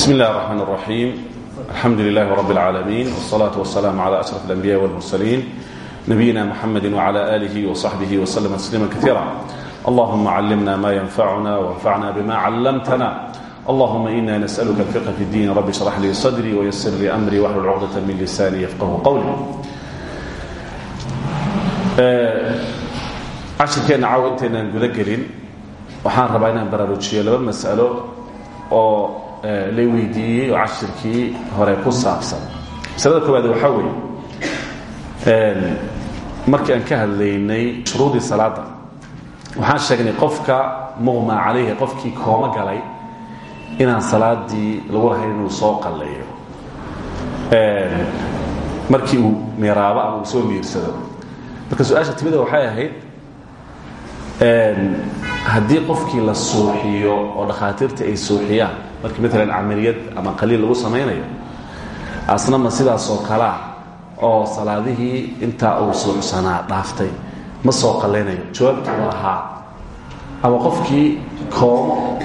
بسم الله الرحمن الرحيم الحمد لله رب العالمين والصلاة والسلام على أشرف الأنبياء والمرسلين نبينا محمد وعلى آله وصحبه وسلم تسليما كثيرا اللهم علمنا ما ينفعنا وانفعنا بما علمتنا اللهم إنا نسألك الفقه في الدين رب اشرح لي صدري ويسر لي أمري واحلل عقدة من لساني يفقه قولي cashirkeenna caawa intaynaan guda gelin waxaan rabaa inaan baraarujiyo laba mas'alo oo la weydiiyey oo cashirkii hore ku saabsan. Masalada koowaad waxaa weeye markii aan ka hadlaynay shuruudii salaadda waxaan sheegnay qofka muqma calayhi qofkii kooma galay inaan salaadii lagu lahayn inuu soo qalleeyo. Markii uu miiraabo ama uu soo miirsado. Marka su'aasha timida waxay ahayd haddii qofkii la suuxiyo oo dhakhaatiirta ay suuxiyaan markii maalan camaliyad ama qaliil lagu samaynayo asna ma sidaasoo kalea oo salaadihii intaa uu suuxsanaa dhaaftay ma soo qallaynayo. Jawaabtu waa haa ama qofkii koomo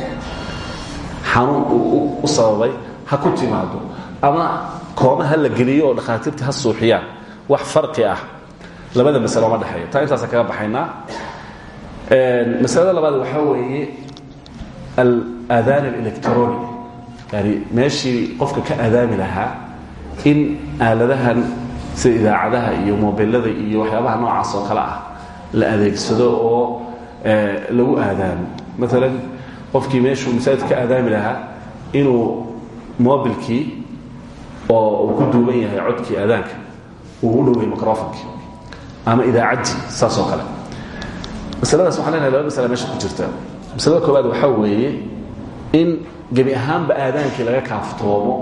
xanuun uu u sababay ha ku timaado ama kooma ha la geliyo oo dhakhaatiirtii ha suuxiyaan wax farqi ah. Labada masalo ma dhexeeyo. Taa intaasa kaga baxaynaa masalada labaad waxaa weeye aladaan اlectroni yani meeshii qofka ka adaami lahaa in aaladahan sida iyo mobilada iyo waxyaabaha noocaas oo kale ah la adeegsado oo lagu aadaamo maalan qofkii meeshuu masaajid ka aadaami lahaa inuu mobilkii oo ku duuban yahay codkii aadaanka uu u dhoway microfonkii ama idaacaddii saas oo kale. Masaladaas waxaan leenahay laba masalada koowaad waxaa weeye in gebi ahaanba aadaankii laga kaaftoomo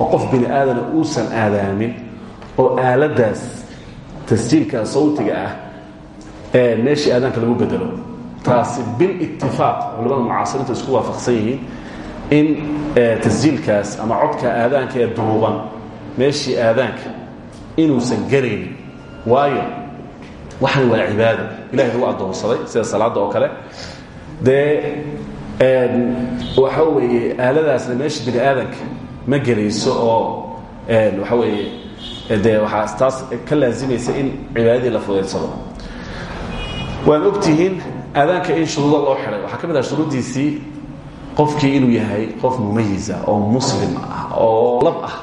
oo qof bini aadana uusan aadaamin oo aaladdaas tasjiilka sawtiga ah ee meeshii aadaanka lagu bedelo. Taasi bilitifaaq culamada mucaasiriinta isku waafaqsan in tasjiilkaas ama codka aadaanka ee duuban meeshii aadaanka inuusan gelaynin waayo waxan waa cibaado ilahay lagu addoonsaday sida salaadda oo kale dee waxa weeye aaladaasna meesha bini aadanka ma gelayso oo waxa weeye dee waxaa taas ka laazimaysa in cibaadadii la fudaydsado waan ogtihiin aadaanka in shuruudo loo xidhay waxaa ka mid ah shuruuddiisii qofkii inuu yahay qof mumayisa oo muslim ah oo lab ah.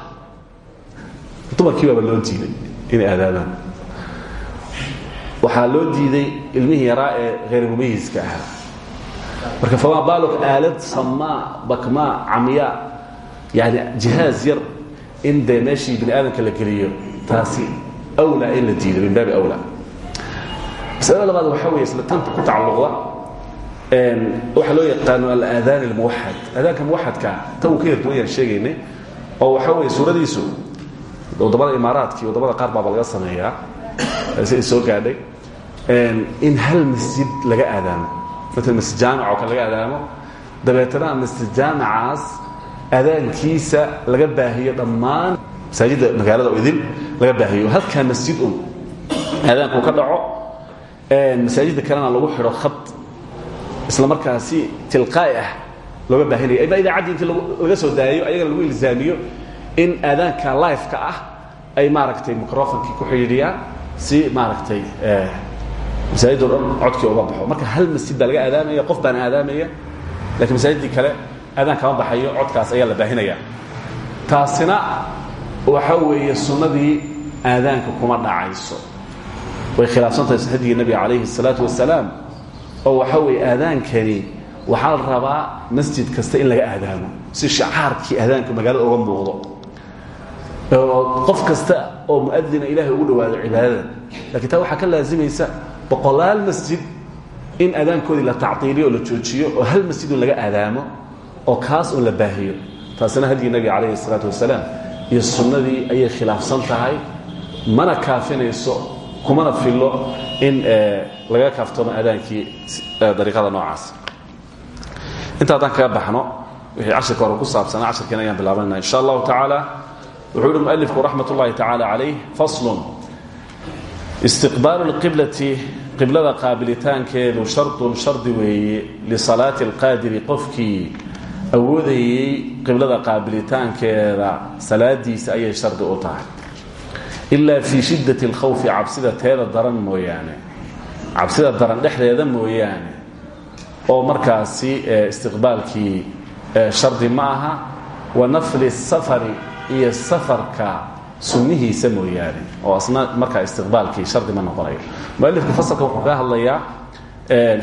Dumarkii baaba loo diiday inay aadaamaan waxaa loo diiday ilmihii yaraa ee hayr mumayiska ahaa marka famaa baalog aalad samaa bakmaa camyaa yani jihaaz yar in dee meeshii bini aadamka la geliyo taasi awlaa in la diido min baabi awlaa. Masalada labaad waxaa weeye isla tanta ku tacalluqda waxaa loo yaqaano alaadaan almuwaxad aadaanka muwaxadka ta uu ka yar duwan yaan sheegaynay oo waxaa weeye suuradiisu waddamada imaaraadka iyo waddamada qaar baaba laga sameeyaa siday soo gaadhay in hal masjid laga aadaamo maala masjid jaamic oo kale laga aadaamo dabeetana masjid jaamicaas adaankiisa laga baahiyo dhammaan masaajidda magaalada oo idin laga baahiyo. Halkaa masjid un aadaanku ka dhaco masaajidda kalena lagu xidho khad isla markaasi tilqaa'i ah looga baahinaya. Ima idaacaddii intii laga soo daayo ayagana lagu ilzaamiyo in aadaanka life-ka ah ay maaragtay microfonkii ku xidhiidhiyaan si maaragtay masaajid o dhan codkii uga baxo. Marka hal masjid baa laga aadaamaya qof baana aadaamaya lakiin masaajiddii kale aadaan kama baxayo codkaas ayaa la baahinaya. Taasina waxa weeye sunnadii aadaanka kuma dhacayso way khilaafsan tahay saxadigii nabiga calayhi الsalaatu wasalaam oo waxa weeye aadaankani waxaa la rabaa masjid kasta in laga aadaamo si shacaarkii aadaanka magaalada uga muuqdo. Qof kasta oo muadina ilahay ugu dhawaado cibaadada lakiin taa waxaa ka laazimaysa boqolaal masjid in aadaankoodii la tactiiliyo oo la joojiyo oo hal masjidun laga aadaamo oo kaas un la baahiyo. Taasina hadyii nabiga calayhi الsalaatu wasalaam iyo sunnadii ayay khilaafsan tahay mana kaafinayso kumana fillo in laga kaaftoomo aadaankii dariiqada noocaas. Inta haddaan kaga baxno wixii cashirka hore ku saabsanaa cashirkiina ayaan bilaabanayna. In sha allahu tacaala wuxuu uhi mualifku raxmat ullahi tacaala calayh faslun istiqbaalu lqiblati qiblada qaabilitaankeedu shardun shardi weeye lisalaati alqaadiri qofkii awoodayey qiblada qaabilitaankeeda salaadiisa ayay shardi u tahay. Ilaa fii shiddati alkhawfi cabsida teeda daran mooyaane cabsida daran dhexdeeda mooyaane oo markaasi istiqbaalkii shardi ma aha. Wa nafli safari iyo safarka sunnihiisa mooyaane oo asna markaa istiqbaalkii shardi ma noqonayo mualifku fasalka wuxuu ka hadlayaa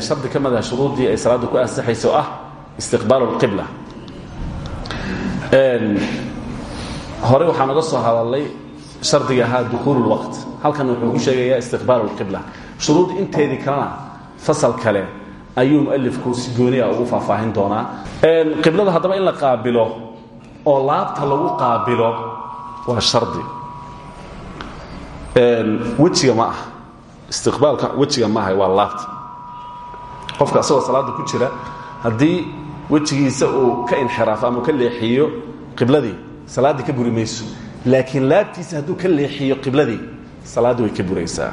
shardi ka mid ah shuruudii ay salaadda ku ansaxayso ah istiqbaalu lqibla horey waxaan uga soo hadallay shardiga ahaa dukuulu lwaqt halkan wuxuu ku sheegayaa istiqbaalu lqibla shuruud inteedii kalena fasal kale ayuu mualifku si gooni a ugu faahfaahin doonaa. Qiblada haddaba in la qaabilo oo laabta lagu qaabilo waa shardi. Wejiga ma ah istiqbaalka wejiga maaha waa laabta. Qofka asagoo salaada ku jira haddii wejigiisa uu ka inxiraafo ama ka leexiyo qibladii salaaddii ka buri laakiin laabtiisa hadduu ka leexiyo qibladii salaaddii way ka buraysaa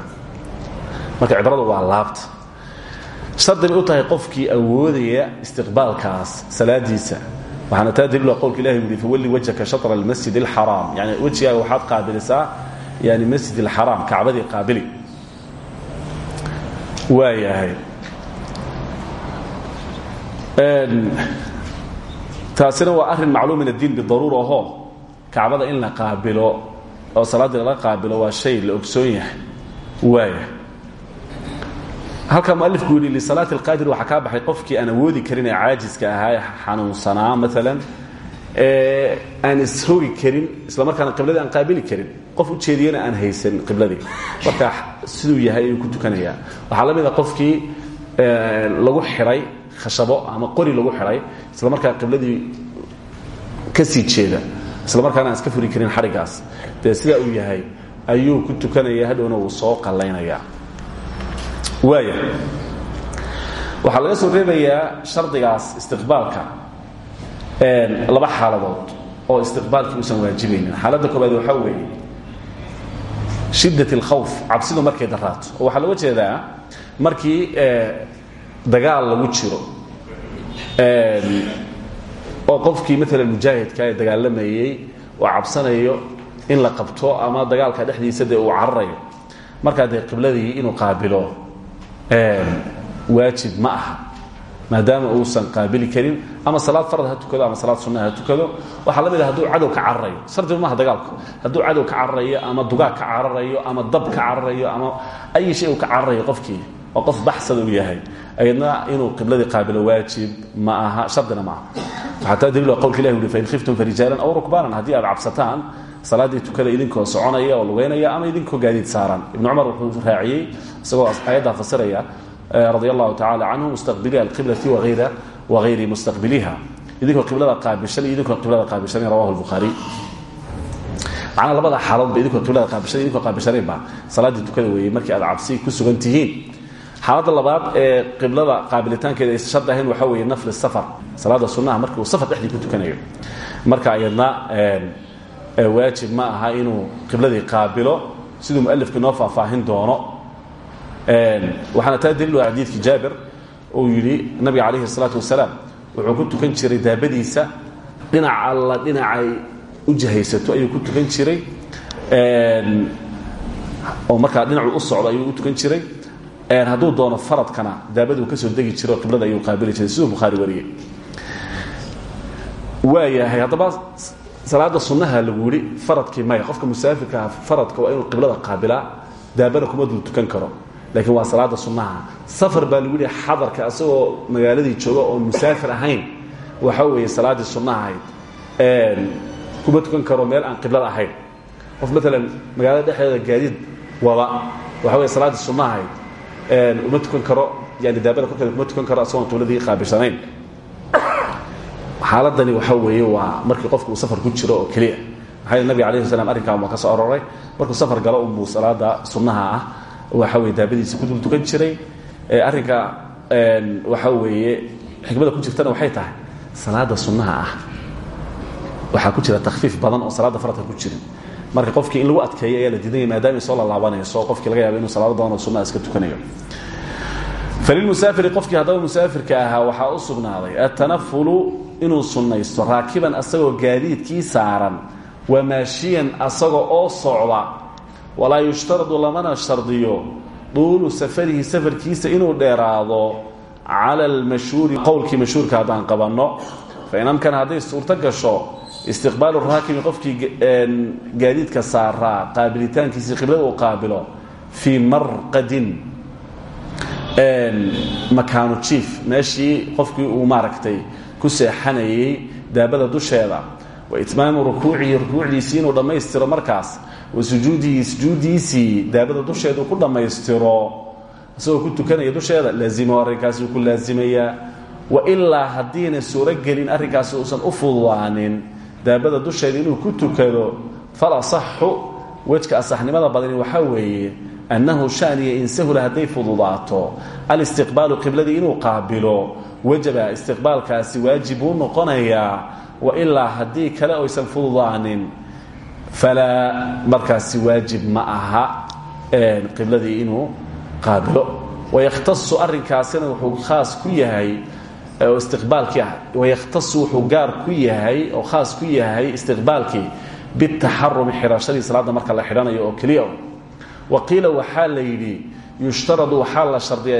marka cibradu waa laabta. Shardi bay u tahay qofkii awoodaya istiqbaalkaas salaadiisa waxaana taa daliila qowlka ilahi u yihi fawalli wajhaka shatra almasjid alxaraam yani wejigaaga waxaad qaabilisaa yani masjid alxaraam kacbadii qaabili. Waayahay taasina waa arrin macluum min addiin bidaruura aho kacbada in la qaabilo oo salaaddii lala qaabilo waa shay la ogsoon yahay. Waaya halkaa mualifku yidhi lisalaati alqaadir waxaa kaa baxay qofkii aan awoodi karin ee caajiska ahaa xanuunsanaa maalan ee aan isrogi karin isla markaana qibladii aan qaabili karin. Qof u jeediyana aan haysan qibladii. Marka siduu yahay ayuu ku tukanayaa. Waxaa la mid a qofkii lagu xidhay khashabo ama qori lagu xidhay isla markaa qibladii ka sii jeeda isla markaana aan iska furi karin xadhigaas dee sidaa uu yahay ayuu ku tukanaya hadhowna wuu soo qallaynayaa waaya waxaa laga soo reebayaa shardigaas istiqbaalka laba xaaladood oo istiqbaalkii uusan waajibaynin xaaladda koobaad waxaa weeye shiddat اlkhawf cabsidu markay daraato oo waxaa looga jeedaa markii dagaal lagu jiro oo qofkii maalan mujaahidka ee dagaalamayey oo cabsanayo in la qabto ama dagaalka dhexdiisa uu cararayo. Markaa dee qibladii inuu qaabilo waajib ma aha. Maadaama uusan qaabili karin ama salaad farad ha tukado ama salaad sunna ha tukado waxaa la mid a haduu cadow ka cararayo. Shardiba maaha dagaalku. Hadduu cadow ka cararayo ama dugaag ka cararayo ama dab ka cararayo ama ayi shay uu ka cararayo qofkii oo qof baxsada uu yahay ayadna inuu qibladii qaabilo waajib ma aha shardina ma aha. Waxaa taa daliil qowlka ilahi ui fain khiftum farijaalan aw rukbaanan. Haddii aad cabsataan salaaddii tukada idinkoo soconaya oo lugeynaya ama idinkoo gaadiid saaran ibnu cumar wuxuu raaciyey isagoo aayaddaa fasiraya radi allahu tacala canhu mustaqbiliha alqiblati wagayri mustaqbiliha. Idinkoo qiblada qaabilshan idinkoo qiblada qaabilshanayn rawahu lbukhaari macnaa labada xaaloodba idinkoo qiblada qaabilshan idinkoo qaabilshanaynba salaaddii tukada weeyey markii aad cabsi ku sugan tihiin. Xaaladda labaad ee qiblada qaabilitaankeeda aysan shard ahayn waxaa weeye safar. Salaada sunnaha markii uu safar dhexdii ku tukanayo. Marka ayadna waajib ma aha inuu qibladii qaabilo siduu mualifku inoo faahfaahin doono. Waxaana taa daliil ah xadiidkii jaabir uu yidhi nabiga calayhi الsalaatu wasalaam wuxuu ku tukan jiray daabadiisa dhinac alla dhinacay u jahaysato ayuu ku tukan jiray. Oo markaa dhinacuu u socdo ayuu u tukan jiray. Hadduu doono faradkana daabaduu ka soo degi jiro qiblada ayuu qaabili jiray. Siduu bukhaari wariyey waayahay haddaba salaada sunnaha lagu yihi faradkii maya. Qofka musaafirkaa faradka waa inuu qiblada qaabilaa daabana kuma dul tukan karo. Laakiin waa salaada sunnaha. Safar baa lagu yihi xadarka asagoo magaaladii jooga oon musaafir ahayn waxa weeye salaaddii sunnaha ahayd. Kuma tukan karo meel aan qiblada ahayn. Qof maalan magaalada dhexdeeda gaadiid wada waxa weye salaaddii sunnaha ahayd. Uma tukan karo yani daabada korkeeda kuma tukan karo asagoon qibladii qaabishanayn xaaladani waxa weeye waa markii qofku uu safar ku jiro oo keliya. Maxaa yeel nabiga alayhi slam arrinkan waa ka soo aroray markuu safar galo unbuu salaada sunnaha ah waxa weye daabadiisa ku dul tukan jiray. Arrinka waxa weeye xikmada ku jirtana waxay tahay salaada sunnaha ah. Waxaa ku jira takfiif badan oo salaada faradka ku jirin. Marka qofkii in lagu adkeeyo ayaa la diidanya maadaamay soo lalaabanayso qofkii laga yaaba inuu salaado badan oo sunnaha iska tukanayo. Falilmusaafiri qofkii haddaba musaafirka ahaa waxaa u sugnaaday atanafulu inuu sunnaysto raakiban asagoo gaadiidkii saaran wamaashiyan asaga oo socda walaa yushtaradu lamana shardiyo duulu safarihi safarkiisa inuu dheeraado cala almashhuuri qowlkii mashhuurka haddaan qabanno fain amkana hadday suurto gasho istiqbaalu raakimi qofkii gaadiidka saaraa qaabilitaankiisii qiblada uu qaabilo fii marqadin makaanu jiif meeshii qofkii uu maaragtay ku seexanayey daabada dusheeda. Wa itmaamu rukuucihi rukuucdiisii inuu dhammaystiro markaas. Wa sujuudihi sujuuddiisii daabada dusheedu ku dhammaystiro. Isagoo ku tukanaya dusheeda laazimo arrinkaasi uu ku laazimayaa wailaa haddiina suuro gelin arrinkaasi uusan u fududaanin daabada dusheeda inuu ku tukado fal asaxu wejka asaxnimada badani waxaa weeye annahu shaniya in sahula hadday fududaato. Alistiqbaalu qibladii inuu qaabilo wajaba istiqbaalkaasi waajib uu noqonayaa wailaa haddii kale oysan fududaanin falaa markaasi waajib ma aha qibladii inuu qaabilo wayakhtasu arrinkaasina wuxuu khaas ku yahay oo istiqbaalkii ah. Wuxuu gaar ku yahay oo khaas ku yahay istiqbaalkii bitaxarumi xidhashadii salaadda marka la xidhanayo oo keliya. Wa qiila waxaa la yidhi yushtaradu waxaa la shardiyaa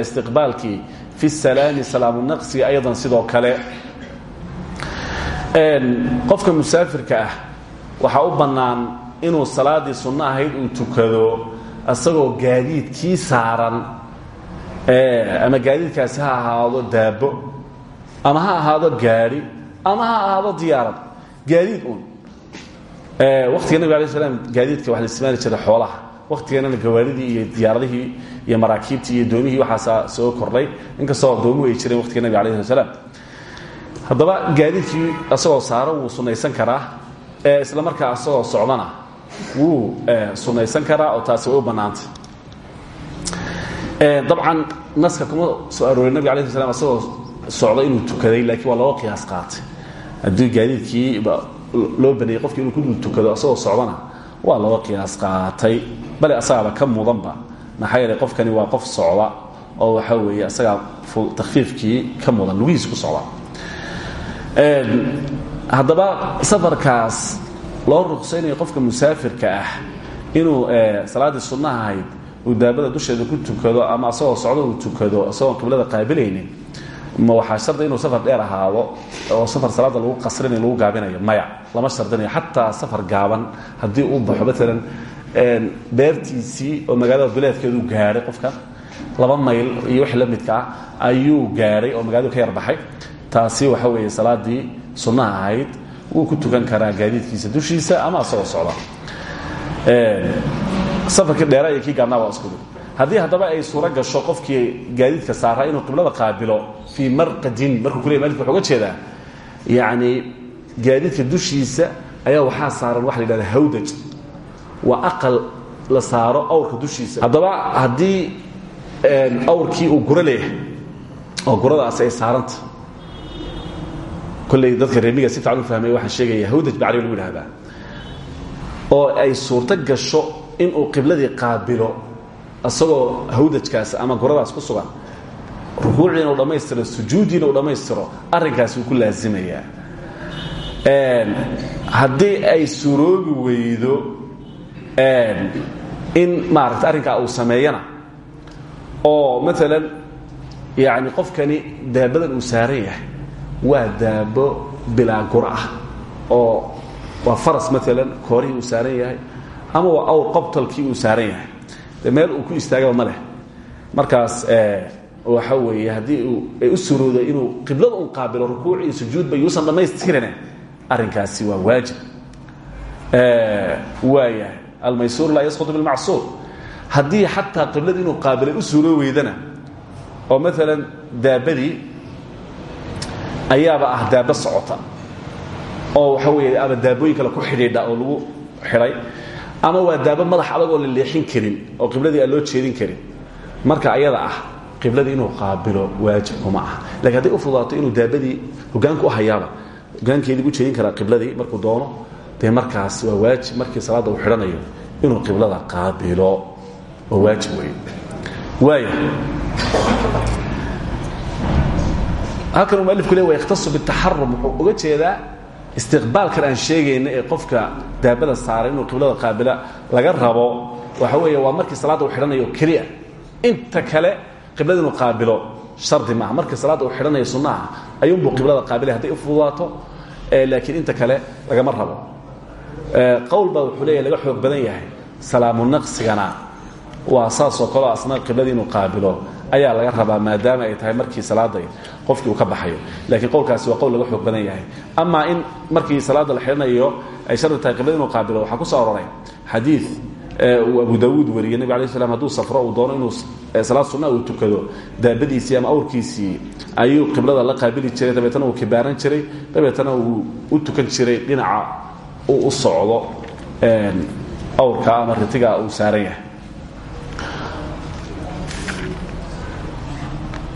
fi salaami salaamu naqsiga aydan sidoo kale. Qofka musaafirka ah waxaa u bannaan inuu salaadii sunno ahayd uu tukado isagoo gaadiidkii saaran ama gaadiidkaasi ha ahaado daabo ama ha ahaado gaadhi ama ha ahaado diyaarad. Gaadiid uun. Waktiga nabig alay slam gaadiidka waxa la isticmaali jiray xoolaha waktigeenana gawaaridii iyo diyaaradihii iyo maraakiibtii iyo doomihii waxaasaa soo kordhay. Inkastoo doomuhu ay jireen waktiga nabig alayh slam haddaba gaadiidkii saaran wuu sunaysan karaa isla markaa asagoo socdana wuu sunaysan karaa oo taasi way u bannaantay. Dabcan naska kuma soo arooray nabig alay sl slam asagoo inuu tukaday laakiin waa looga qiyaas qaatay. Haddii gaadiidkii loo baneeyey qofki inuu ku tukado asagoo socdana waa looga qiyaas qaatay bale asagaaba ka mudanba maxaa yeelay qofkani waa qof socda oo waxaa weeye asagaa takfiifkii ka mudan lugihiis ku socda. Haddaba safarkaas loo ruqsaynayo qofka musaafirka ah inuu salaaddii sunnaha ahayd uu daabada dusheeda ku tukado ama asagoo socdo uu tukado isagoon qiblada qaabilaynin ma waxaa shardi inuu safar dheer ahaado oo safar salaada lagu qasrinayo lagu gaabinayo? Maya lama shardinayo xataa safar gaaban haddii uu baxo maalan beertiisii oo magaalada duleedkeedu gaadhay qofka laba mayl iyo wixii la midka ah ayuu gaadhay oo magaaladu ka yarbaxay taasi waxa weeye salaadii sunnaha ahayd wuu ku tukan karaa gaadiidkiisa dushiisa ama asagoo socda. Safarkii dheera iyo kii gaabnaa waa isku mid. Haddii haddaba ay suuro gasho qofkii gaadiidka saaraa inuu qiblada qaabilo fii marqadin markuu ku ley malika wuxu uga jeedaa yacni gaadiidka dushiisa ayaa waxaa saaran waxa la yidhahda hawdaj waa aqal la saaro awrka dushiisa. Haddaba haddii awrkii uu guro leeyahay oo guradaasi ay saaranta kolley dadka reemiga si fiican u fahmay waxaan sheegaya hawdaj bacri lagu yidhahdaa oo ay suurto gasho inuu qibladii qaabilo isagoo hawdajkaas ama guradaas ku sugan rukuuciina u dhammaystiro sujuudiina uu dhammaystiro arrinkaasi wuu ku laazimayaa haddii ay suroobi weydo in maaragta arrinkaa uu sameeyana oo maalan yani qofkani daabadan uu saaran yahay waa daabo bilaa gur ah oo waa faras maalan koorihii uu saaran yahay ama waa awr qobtalkii uu saaran yahay. De meel uu ku istaagaba ma leh. Markaas waxa weeye haddii ay u suroodo inuu qiblada un qaabilo rukuuc iyo sujuudba yuusan dhammaystirin arrinkaasi waa waajib. Waayahay almaysuur laa yasqutu bilmacsuur haddii xataa qibladii inuu qaabilay u suuroo weydana oo maalan daabadii ayaaba ah daabo socota oo waxa weeye ama daabooyin kale ku xidhiidha oo lagu xidhay ama waa daabo madax adag oo la leexin karin oo qibladii aan loo jeedin karin marka ayada ah qibladii inuu qaabilo waajib kuma aha. Lakiin hadday u fudaato inuu daabadii hogaanka u hayaaba hogaankeedii u jeedin karaa qibladii markuu doono dee markaas waa waajib markii salaadda uu xidhanayo inuu qiblada qaabilo. Waa waajib wey waaya halkan uu mualifku le wa yakhtasu bitaxarum wuxuu uga jeedaa istiqbaalkan aan sheegayna ee qofka daabada saaray inuu qiblada qaabila laga rabo. Waxa weeye waa markii salaadda uu xidhanayo keliya. Inta kale qiblada inuu qaabilo shardi maaha. Markii salaadda uu xidhanayo sunnaha ayuunbuu qiblada qaabilay hadday u fududaato laakiin inta kale lagama rabo qowl baa wuxuu leeyahy laga xoog badan yahay. Salaamu naqsigana waa saasoo kaleo asna qibladii qaabilo ayaa laga rabaa maadaama ay tahay markii salaada qofkii uu ka baxayo. Laakiin qowlkaasi waa qowl laga xoog badan yahay. Amaa in markii salaada la xidhanayo ay shardi tahay qaabilo waxaa ku soo aroray xadiid uu abu daawuud wariyey nabig alay slam haduu safro uu doono salaad sunna uu tukado. Daabadiisii ama awrkiisii ayuu qiblada la qaabili jiray. Dabeetana uu kibaaran jiray. Dabeetana uu u tukan jiray dhinaca uu u socdo awrka ama ritiga uu saaran yahay.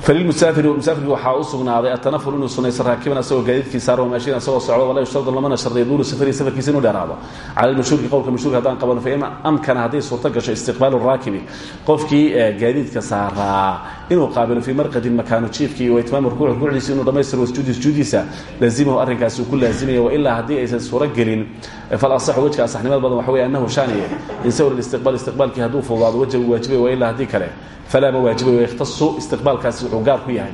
Falilmusaafiri musaafirki waxaa u sugnaaday atanaful inuu sunayso raakiban asagoo gaadiidkii saaro maashin asagoo socdo walaa yushtardu lamana shardiya duulu safari safarkiisa inuu dheeraado. Cala lmashhuurki qowlka mashhuurka haddaan qabano fa in amkana hadday suurto gasho istiqbaalu raakibi qofkii gaadiidka saaraa inuu qaabilo fii marqadin makaanu jiifkii wa itmaamu rukuuc rukuucdiisa inuu dhammaystiro wasjuudi sujuudiisa laazimahu arrinkaasi uu ku laazimaya wailaa haddii aysan suuro gelin fal asaxu wejka asaxnimada badan waxa wey annahu shaaniye. In sawr istiqbaal istiqbaalkii hadduu fududaado wajha uu waajibay wailaa haddii kale. Falaa ma waajibayo yakhtasu istiqbaalkaasi wuxuu gaar ku yahay.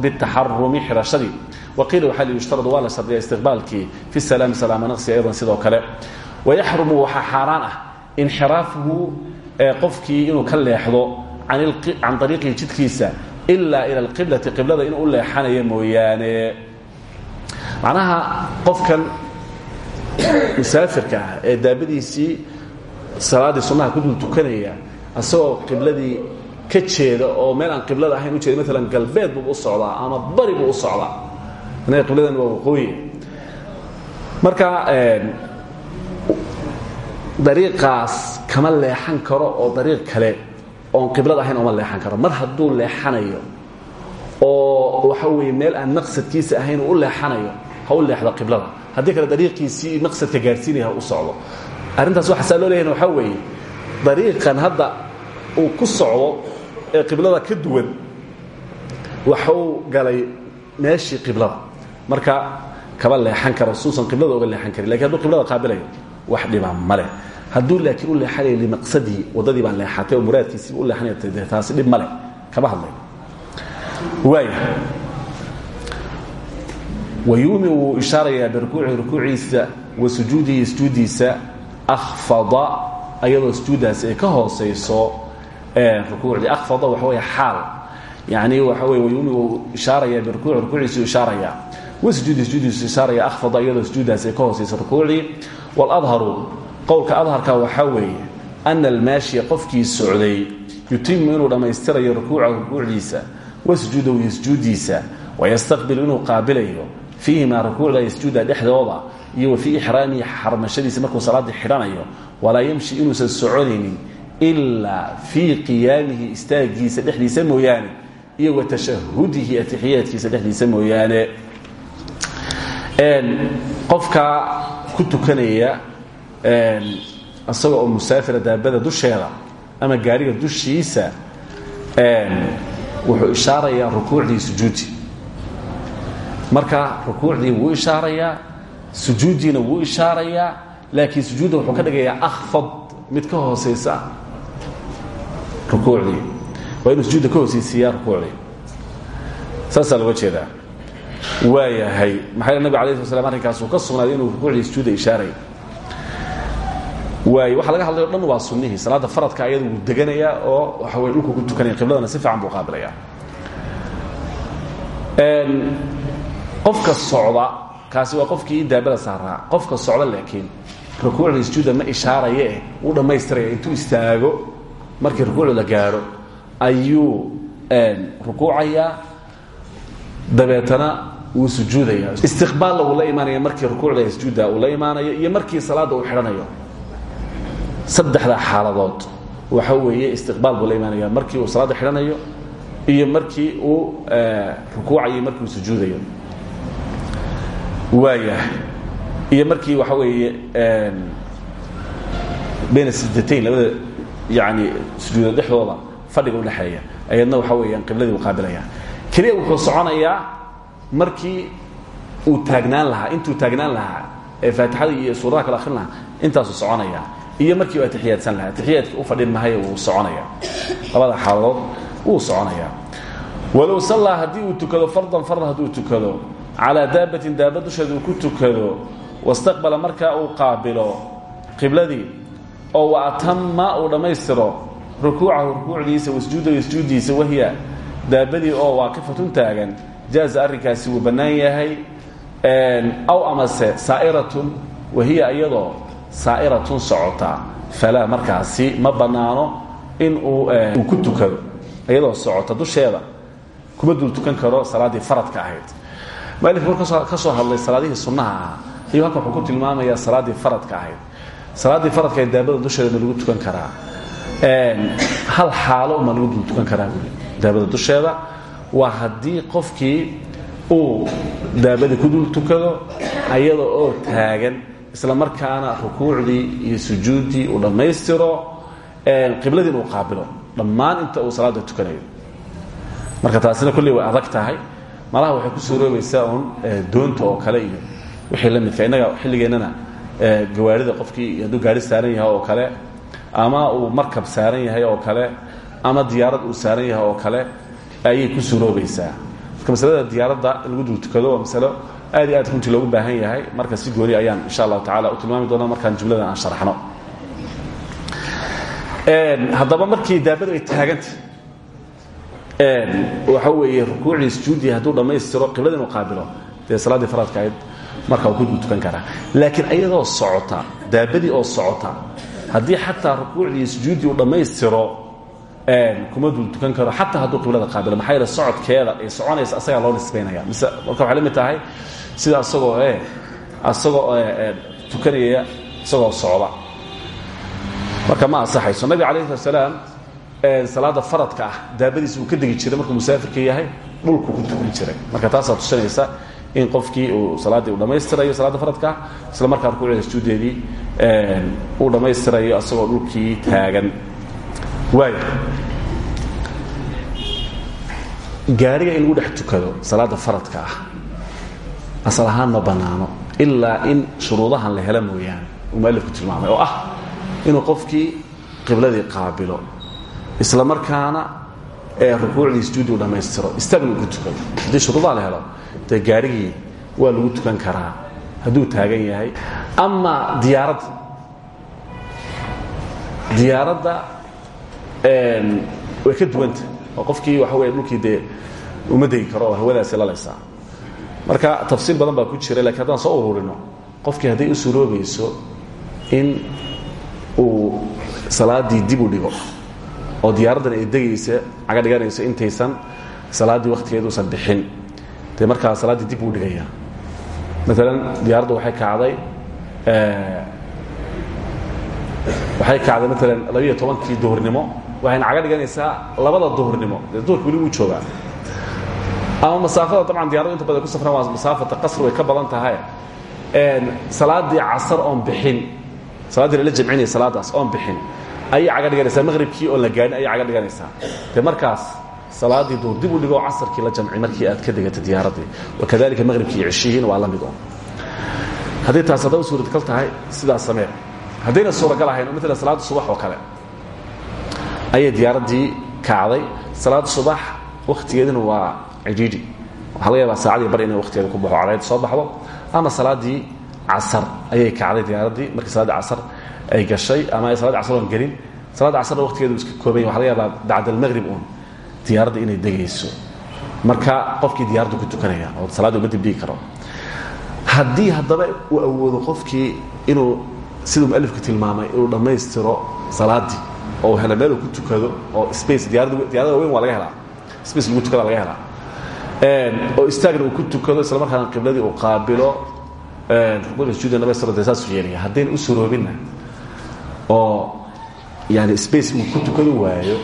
Bitaxarumi xirashadii waqiila waxaa li yushtaradu waa la shardiya istiqbaalkii fi salaami salaama naqsi aydan sidoo kale. Wayaxrumu waxaa xaaraan ah inxiraafuhu qofkii inuu ka leexdo can ariiqihi jidkiisa ilaa ila alqiblati qiblada inuu u leexanayo mooyaane. Macnaha qofkan musaafirka ah ee daabadiisii salaaddii sunnaha ku dul tukanaya asagoo qibladii ka jeeda oo meel aan qiblada ahayn u jeeda maalan galbeed buu u socdaa ama bari buu u socdaa. Anaga qibladan waa waqooyi. Marka dariiqaas kama leexan karo oo dariiq kale oon qiblada ahayn ooma leexan karo. Mar hadduu leexanayo oo waxa weeye meel aan maqsadkiisa ahayn uu u leexanayo ha u leexdo qiblada. Haddii kale dariiqiisii maqsadka gaarsiinaya ha u socdo. Arrintaas waxa saa loo leeyahin waxaa weeye dariiqan hadda uu ku socdo ee qiblada ka duwan waxuu galay meeshii qiblada. Marka kama leexan karo suusan qiblada uga leexan karin laakiin hadduu qiblada qaabilayo wax dhiba maleh hadduu laakiin u leexanayo limaqsadii waddadii baa leexatay oo muraadkiisiiba u leexanaya de taasi dhib maleh kama hadlayo waaya wayuumi wuu ishaarayaa birukuucihi rukuuciisa wa sujuudihi sujuudiisa akhfada ayadoo sujuuddaasi ay ka hoosayso rukuucdii. Akhfada waxa weeye xaal. Yani waxa weye wayuumi wuu ishaarayaa birukuuci rukuuciisu ishaarayaa. Wa sujuudi sujuudiisu ishaaraya akhfada iyadoo sujuuddaasi ay ka hoosayso rukuucdii. Waladharu qowlka adharka waxaa weeye ana almaashiya qofkii socday yutimu inuu dhammaystirayo rukuuca rukuucdiisa wa sujuudahu iyo sujuuddiisa wayastaqbilu inuu qaabilayo fiihimaa rukuucda iyo sujuudda dhexdooda iyo wa fii ixraamihi xarmashadiisa markuu salaaddii xidhanayo walaa yamshi inuusan soconaynin ilaa fii qiyaamihi istaagiisa dhexdiisa mooyaane iyo wa tashahudihi atixiyaadkiisa dhexdiisa mooyaane. Qofka ku tukanaya isaga oo musaafira daabada dusheeda ama gaariga dushiisa wuxuu ishaarayaa rukuucdii sujuudi marka rukuucdii wuu ishaarayaa sujuuddiina wuu ishaarayaa laakiin sujuudda wuxuu ka dhigayaa akhfad mid ka hoosaysa rukuucdii. Waa inuu sujuudda ka hoosaysiiyaa rukuucdii. Saasaa looga jeedaa. Waayahay maxaa nabig alay sla slam arrinkaas uu ka sugnaaday inuu rukuucdii sujuudda ishaaray waay waxa laga hadlay o dhan waa sunnihii salaadda faradka ayada wuu deganayaa oo waxa weye dhulku ku tukanaya qibladana si fiican buu qaabilayaa qofka socda kaasi waa qofkii daabada saaraa. Qofka socda laakiin rukuucda sujuudda ma ishaaraye wuu dhammaystiraya intuu istaago markii rukuucda la gaadho ayuu rukuucayaa dabeetana wuu sujuudayaa. Istiqbaalla uu la imaanaya markii rukuucda sujuudda uu la imaanayo iyo markii salaadda uu xidhanayo saddexdaa xaaladood. Waxa weeye istiqbaal buu la imaanaya markii uu salaadda xidhanayo iyo markii uu rukuucayo iyo markii uu sujuudayo. Waayahay iyo markii waxa weeye bayna sijdatayn labada yani sujuuda dhexdooda fadhiga udhexeeya ayadna waxa weeyaan qibladii u qaabilaya keliya wuxuu soconayaa markii uu taagnaan lahaa intuu taagnaan lahaa ee faatixada iyo suuradaha kale akhrin lahaa intaasuu soconaya iyo markii uu atixiyaadsan lahaa atixiyaadka u fadhin mahayo wuu soconaya. Labada xaaladood wuu soconayaa walow sallaa haddii uu tukado fardan fardan hadduu tukado calaa daabatin daaba dusheeda uu ku tukado wastaqbala markaa uu qaabilo qibladii oo wa atama uu dhammaystiro rukuucahu rukuucdiisa wasjuudahu sujuuddiisa wahiya daabadii oo waaqifatun taagan jaaza arrinkaasi wuu bannaan aw amase saa'iratun wahiya iyadoo saa'iratun socota. Falaa markaasi ma bannaano in uu ku tukado iyadoo socota dusheeda. Kuma dul tukan karo salaaddii faradka ahayd. Mualif markuu ka soo hadlay salaadihii sunnaha ahaa. Ayuu halkan wuxuu ku tilmaamayaa salaaddii faradka ahayd. Salaaddii faradka ahayd daabada dusheeda ma lagu tukan karaa. Hal xaalo ma lagu dul tukan karaa buuli daabada dusheeda waa haddii qofkii uu daabadii ku dul tukado ayada oo taagan isla markaana rukuucdii iyo sujuuddii uu dhammaystiro qibladii inuu qaabilo. Dhammaan inta uu salaada tukanayo. Marka taasina kolley way adag tahay. Malaha waxay ku suuroobaysaa uun doonta oo kale iyo wixii la midka. Innaga xilligeennana gawaarida qofkii hadduu gaari saaran yahay oo kale ama uu markab saaran yahay oo kale ama diyaarad uu saaran yahay oo kale ayay ku suuroobaysaa. Marka masalada diyaaradda in lagu dul tukado waa masalo aad iyo aad runtii loogu baahan yahay. Marka si gooni ayaan insha allahu tacala u tilmaami doona markaan jumladan aan sharxno haddaba markii daabadu ay taaganta waxa weeye rukuucdii sujuuddii hadduu dhammaystiro qiblada inuu qaabilo dee salaaddii faradka ahayd marka uu ku tukan karaa. Laakiin iyadoo socota daabadii oo socota haddii xataa rukuucdii sujuuddii uu dhammaystiro kuma dul tukan karo xataa hadduu qiblada qaabilo. Maxaa yeele socodkeeda ay soconaysa asagaa loo nisbaynaya. Mise marka waxay la mid tahay sida asagoo e asagoo tukanaya isagoo socda. Marka ma ansaxayso. Nabiga alayh slat salaam salaada faradka ah daabadiisa uu ka degi jiray markuu musaafirka yahay dhulku ku tukan jiray. Marka taasaa tusinaysa in qofkii uu salaaddii uu dhammaystirayo salaadda faradka ah isla markaa rukuucda sujuudeedii uu dhammaystirayo asagoo dhulkii taagan gaariga in lagu dhex tukado salaada faradka ah asal ahaan ma bannaano ilaa in shuruudahan la hela mooyaane. Uu mualifku tilmaamay oo ah inuu qofkii qibladii qaabilo isla markaana ee rukuucdii sujuudi u dhammaystiro istaagna ku tukado. Haddii shuruudaha la helo dee gaarigii waa lagu tukan karaa hadduu taagan yahay. Ama diyaaradda diyaaradda way ka duwanta oo qofkii waxa wey dhulkii dee uma degi karo oo hawadaasi lalaysaa marka tafsiil badan baa ku jira lakiin haddaan soo ururino qofkii hadday u suroobayso in uu salaaddii dib u dhigo oo diyaaraddan ay degaysa caga dhiganayso intaysan salaaddii wakhtigeeduusan bixin. Dee markaa salaaddii dib uu dhigaya maalan diyaaraddu waxay kacday waxay kacday maalan labiiyo tobankii duhurnimo waxayna caga dhiganaysaa labada duhurnimo dee duhurka weli wuu joogaa. Ama masaafada dabcan diyaradu inta badan ku safraan waa masaafata qasri way ka badan tahay. Salaaddii casar oon bixin salaaddii lala jamcinaya salaadaas oon bixin ayay caga dhiganaysaa. Maqhribkii oon la gaarin ayay caga dhiganaysaa. Dee markaas salaaddii duur dib u dhigoo casarkii la jamci markii aad ka degatay diyaaraddii wakadalika maqhribkii iyo cishihiina waa la mid oo. Haddii taas haddaba suuradgal tahay sidaas samee. Haddayna suuragal ahayn oo maalan salaadda subax oo kale ayay diyaaraddii kacday salaadda subax wakhtigeedina waa cidhiidhi waxaa laga yaabaa saacadii bar inay wakhtigeeda ku baxo cadayd soo baxdo. Ama salaaddii casar ayay kacday diyaaraddii markii salaadii casar ay gashay ama ay salaadii casar oon gelin salaadda casarna waqtigeedu iska kooban yahy waxa laga yaabaa bacda almaqrib uun diyaaradda inay degayso. Marka qofkii diyaaraddu ku tukanaya oo salaadda uma dibdhigi karo. Haddii haddaba uu awoodo qofkii inuu siduu mualifku tilmaamay inuu dhammaystiro salaaddii oo helo meel ku tukado oo space diyarada diyarada weyn waa laga helaa. Space lagu tukada laga helaa. Oo istaagna uu ku tukado isla markaana qibladii uu qaabilo rukuucda sujuuda dhamaystiro dee saasuu yeelaya. Haddayna u suroobinna oo yani space uu ku tukado waayo